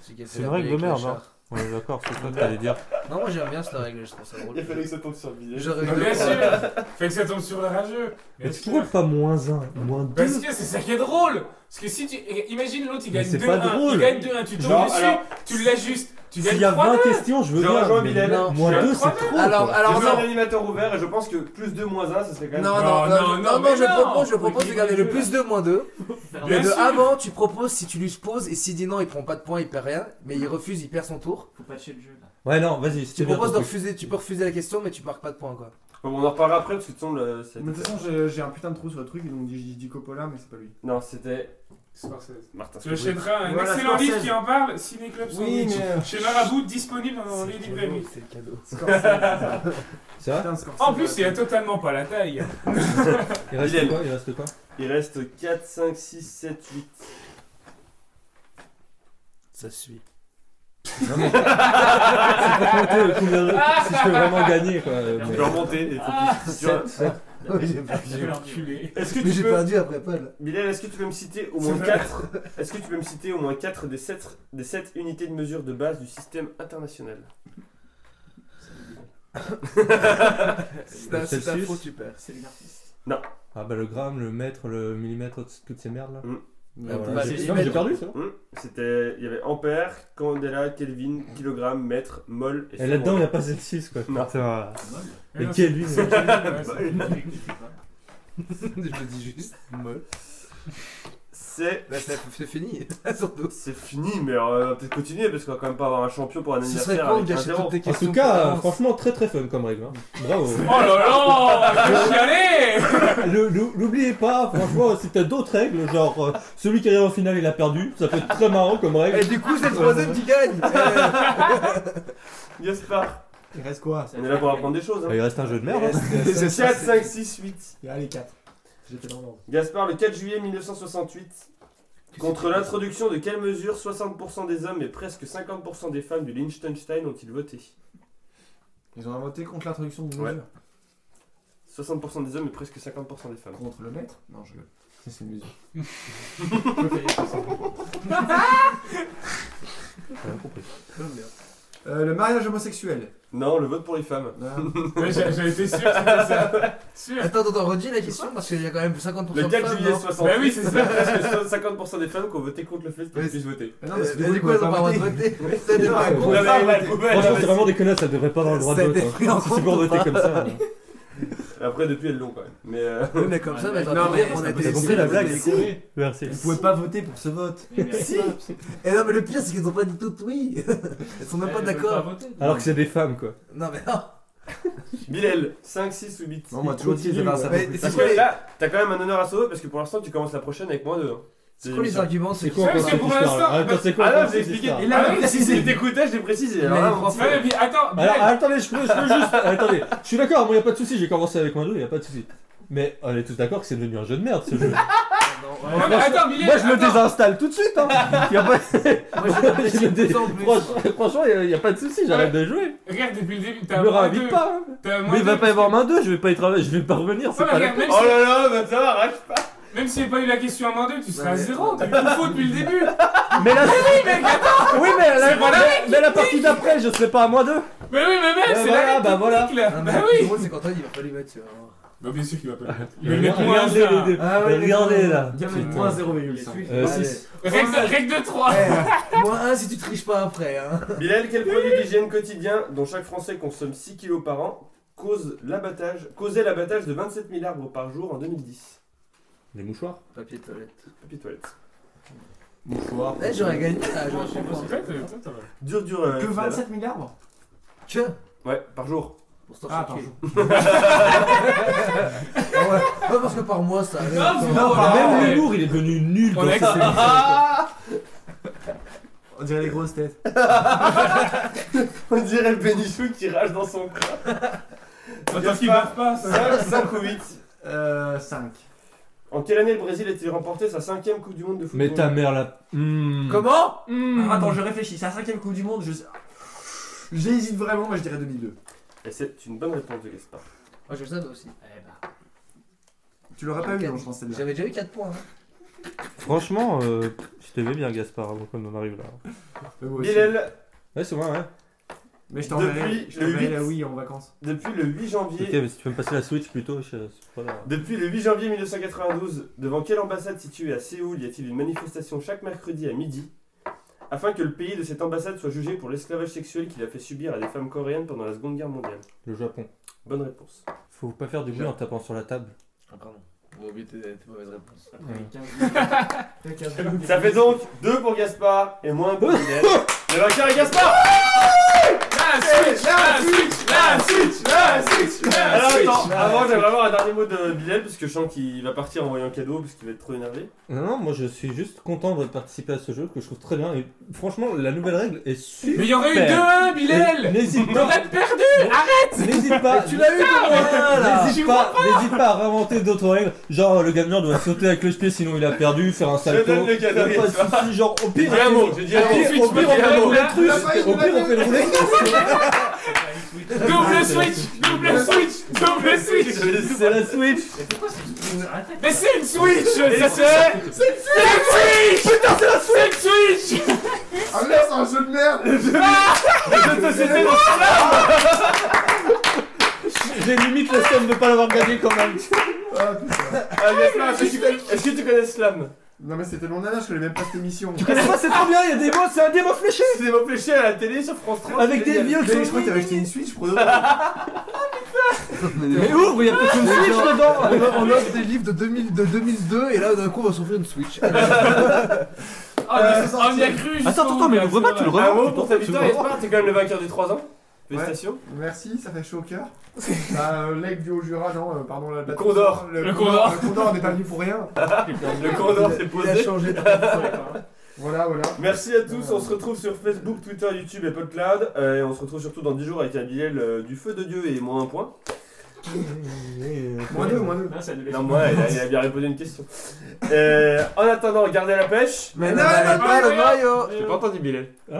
C'est une règle de merde, chat. Ouais, d'accord, c'est ça que t'allais dire. Non, moi j'aime bien cette règle, je trouve ça drôle. Il fallait que ça tombe sur le visage. J'aurais Bien deux sûr. Fais que ça tombe sur le rageux Mais sûr. pourquoi pas moins 1 Moins 2 Parce que c'est ça qui est drôle Parce que si tu... Imagine l'autre, il gagne c'est 2-1, pas drôle. il gagne 2-1, tu tombes dessus, tu l'ajustes, tu S'il y a 20 3-2 questions, je veux Je bien. rejoins mais Bilal. Non, Moins je 2, suis à c'est trop. Alors, quoi. alors Je suis un non. animateur ouvert et je pense que plus 2 moins 1, ça serait quand même. Non, Non, non, non, non, non, non, mais je non. propose, je propose de garder le plus 2 moins 2. Bien Mais de sûr. avant, tu proposes si tu lui poses et s'il dit non, il prend pas de points, il perd rien. Mais il refuse, il perd son tour. Faut patcher le jeu là. Ouais, non, vas-y. Tu bien proposes de ton truc. refuser, tu peux refuser la question, mais tu marques pas de points quoi. Bon, on en reparlera après parce que de toute façon, le- c'est- Mais de toute façon, j'ai j'ai un putain de trou sur le truc, donc je dis- je dis Coppola, mais c'est pas lui. Non, c'était Scorsese. Martin Tu Scorsese. achèteras un Voilà, excellent Scorsese. livre qui en parle, Ciné Club Oui, Sandwich. mais. Chez Marabout, disponible dans les librairies. C'est le cadeau. Scorsese. C'est vrai Putain, Scorsese. En plus, il a totalement pas la taille. Il reste Bilal. quoi Il reste quoi Il reste 4, 5, 6, 7, 8. Ça suit. Non, mais. C'est pour compter combien de- si je peux vraiment gagner, quoi. Tu mais- peux remonter. il faut que tu- tu vois. 7, 7. J'ai perdu. Est-ce que Mais tu j'ai peux. perdu après Paul. Bilal, est-ce que tu peux me citer au moins 4 Est-ce que tu peux me citer au moins 4 des 7 des sept unités de mesure de base du système international? C'est un- c'est un Celsius faux, tu perds. C'est une artiste. Ah bah le gramme, le mètre, le millimètre, toutes ces merdes là. Mm. Ah, voilà. Bah, J'ai- les non, mais j'ai millimètres. perdu ça. Hum, C'était. Il y avait ampère, candela, kelvin, kilogramme, mètre, mol et Et là-dedans, il n'y a pas Celsius quoi. Non. Putain. Mais c'est- c'est- c'est- Je le dis juste. Molle. C'est. Là, c'est fini. Surtout. C'est fini, mais on va peut-être continuer parce qu'on va quand même pas avoir un champion pour un Ce anniversaire. serait con de avec un gâcher zéro. toutes tes En questions. tout cas, euh, franchement, très très fun comme règle. hein. Bravo. Oh là là Je vais chialer Le- le- N'oubliez pas, franchement, si t'as d'autres règles, genre euh, celui qui arrive en finale il a perdu, ça peut être très marrant comme Et règle. du coup, c'est le troisième qui gagne. Eh. Gaspard, Il reste quoi? On est là pour apprendre des choses. Bah, Hein. il reste un jeu de merde. hein. C'est 4, 5, 6, 8. Il y a les 4. J'étais dans l'ordre. Gaspard, le 4 juillet 1968, contre l'introduction de quelle mesure 60% des hommes et presque 50% des femmes du Liechtenstein ont-ils voté? Ils ont voté contre l'introduction de Ouais. mesure. 60% des hommes et presque 50% des femmes. Contre le mètre Non, je. Ça, c'est une mesure. J'ai rien compris. Euh, le mariage homosexuel. Non, le vote pour les femmes. Ouais, j'ai- J'avais été sûr que c'était ça. Sûr. Attends, attends, redis la question parce qu'il y a quand même 50% Le de 4 femmes, juillet non 68, Bah oui, c'est ça. presque 50% des femmes qui ont voté contre le fait qu'ils Ouais, puissent voter. Mais non, Euh, mais c'est mais des du coup, elles qui ont pas le droit de voter. voter. C'est des Non, elles Ouais, Franchement, c'est vraiment des connasses, ça devrait pas avoir le droit de Ça a vote. été hein. pris en C'est pour compte ou voter pas comme ça. hein. Après, depuis, elles l'ont quand même. Mais euh, Oui, mais comme ça, mais Non, attends, mais on a compris la blague, Si. Merci. Vous pouvez pas voter pour ce vote. Si. Et non, mais le pire, c'est qu'ils ont pas dit tout oui. Elles sont même pas d'accord. Alors que c'est des femmes, quoi. Non, mais non. Bilal, 5, 6 ou 8 Non, moi, toujours dit, Continue, ça t'as quand même un honneur à sauver parce que pour l'instant, tu commences la prochaine avec moins 2. C'est quoi les arguments C'est C'est quoi Ouais, parce ce que pour l'instant- Attends, c'est quoi Ah non, encore j'ai expliqué. Il a Ah oui, précisé. Si t'écoutais, je l'ai précisé. Alors Mais Ouais, mais attends, Alors, attendez, je peux, juste. Attendez, je suis d'accord, moi y a pas de souci, j'ai commencé avec 2, y a pas de souci. Mais on est tous d'accord que c'est devenu un jeu de merde ce jeu. non, mais attends, Bilal, Moi je me attends. désinstalle tout de suite, hein. Y a pas... Je dé-. Franchement, franchement, y a, a pas de souci, j'arrête de jouer. Regarde, depuis le début, t'as moins deux. pas. hein. Mais il va pas y avoir main 2, je vais pas y travailler, je vais pas revenir, c'est Ouais, pas mais la même Oh si- là là, mais ça arrête pas. Même s'il n'y a pas eu la question à moins 2, tu seras à 0. T'as eu tout faux depuis le début. Mais la... Oui, mais la, mais, mais la partie d'après, je serai pas à moins 2. Mais oui, mais même, Ouais, c'est voilà, la bah voilà. là. Mais Bah oui. c'est qu'Antoine, il va pas lui mettre sur. Bah bien sûr qu'il va pas le mettre. Il va le mettre Regardez les deux. Ah ouais, Regardez là. Moins 0,5. Euh, Allez. 6. Règle de- règle de 3. Eh, Moins 1 si tu triches pas après. Hein. Bilal, quel produit d'hygiène quotidien dont chaque Français consomme 6 kilos par an cause l'abattage, causait l'abattage de 27 000 arbres par jour en 2010 Les mouchoirs Papier toilette. Papier toilette. Mouchoir. Eh, j'aurais gagné. Ah, j'aurais compris. toi, ça va. Dur, dur. euh, Que Bilal. 27 milliards Tiens, Ouais, par jour. pour se Ah, choquer. Ah ouais. Ouais, parce que par mois, ça allait. Non, c'est Non, pas même vrai. Même l'humour, il est devenu nul On dans a cette expliqué. émission. On dirait les grosses têtes. On dirait le bénichou qui rage dans son crâne. Attends qu'il bave pas, ça. 5, 5 ou 8 Euh, 5. En quelle année le Brésil a-t-il remporté sa cinquième Coupe du Monde de football? Mais ta mère là. Hmm. Comment? Hmm. Attends, je réfléchis. La cinquième Coupe du Monde. Je... J'hésite vraiment, mais je dirais 2002. Et c'est une bonne réponse de Gaspard. Moi, je le savais aussi. Tu l'aurais pas eu, non, je pense, celle-là. J'avais déjà eu 4 points. hein. Franchement, euh, je t'aimais bien Gaspard avant qu'on en arrive là. Moi. Bilal, Ouais, c'est moi, ouais. Mais je t'enverrai Depuis je le t'enverrai 8. la Wii en vacances. depuis le 8 janvier Ok, mais si tu peux me passer la Switch plutôt, je. Depuis le 8 janvier 1992, devant quelle ambassade située à Séoul y a-t-il une manifestation chaque mercredi à midi afin que le pays de cette ambassade soit jugé pour l'esclavage sexuel qu'il a fait subir à des femmes coréennes pendant la Seconde Guerre mondiale? Le Japon. Bonne réponse. Faut pas faire du bruit en tapant sur la table. Ah, pardon. Vous avez oublié tes tes mauvaises réponses. Ça fait donc 2 pour Gaspard et moins pour. Le vainqueur est Gaspard? Alors Switch. attends, avant j'aimerais avoir un dernier mot de Bilal parce que je sens qu'il va partir en voyant un cadeau parce qu'il va être trop énervé. Non, non, moi je suis juste content de participer à ce jeu que je trouve très bien. Et franchement, la nouvelle règle est super. Mais il y aurait eu deux, Bilal N'hésite pas. T'aurais perdu N'hésite pas. Tu l'as eu N'hésite pas, n'hésite pas à réinventer d'autres règles. Genre, le gagnant doit sauter avec le pied sinon il a perdu, faire un salto. donne Gaspard. soucis, genre, au pire, au pire, au pire, on fait le roulette russe. Au pire, on fait le roulette Double Switch, double Switch, double Switch. C'est la Switch. Mais c'est une Switch ça, C'est c'est une Switch. Putain, c'est la Switch C'est une Switch. Ah merde, c'est un jeu de merde. J'ai limite la somme de pas l'avoir gagné quand même. Ah putain. Ah, Gaspard, est-ce que tu connais- est-ce que tu connais Slam? Non mais c'était mon nana, je connais même pas cette émission. Tu connais pas, c'est trop bien, il y a des mots, c'est un démo fléché. C'est des mots fléchés à la télé sur France 3. Avec des vieux qui Mais je crois que t'avais acheté une Switch pour deux. Mais ouvre, il y a peut-être une Switch dedans. on offre des livres de, 2000 de 2002 et là d'un coup on va s'offrir une Switch. Ah, mais on y a cru Attends, attends, mais là, l'ouvre pas, tu le vrai. Un mot pour ta victoire, t'es quand même le vainqueur des 3 ans. Félicitations. Merci, ça fait chaud au cœur. Bah, euh, Lake du Haut-Jura, non, euh, pardon, la Le Condor. Le, Le Condor. Le Condor, on n'est pas venu pour rien. Le Condor s'est Il a posé. changé de Voilà, voilà. Merci à tous, on se retrouve sur Facebook, Twitter, YouTube et PodCloud. Euh, et on se retrouve surtout dans 10 jours avec un billet euh, du feu de Dieu et moins un point. Moins deux, moins deux. Non, ça devait Non, moi, il a, il a bien répondu à une question. Euh, en attendant, gardez la pêche. Mais non, elle a pas le maillot J'ai pas entendu Bilal.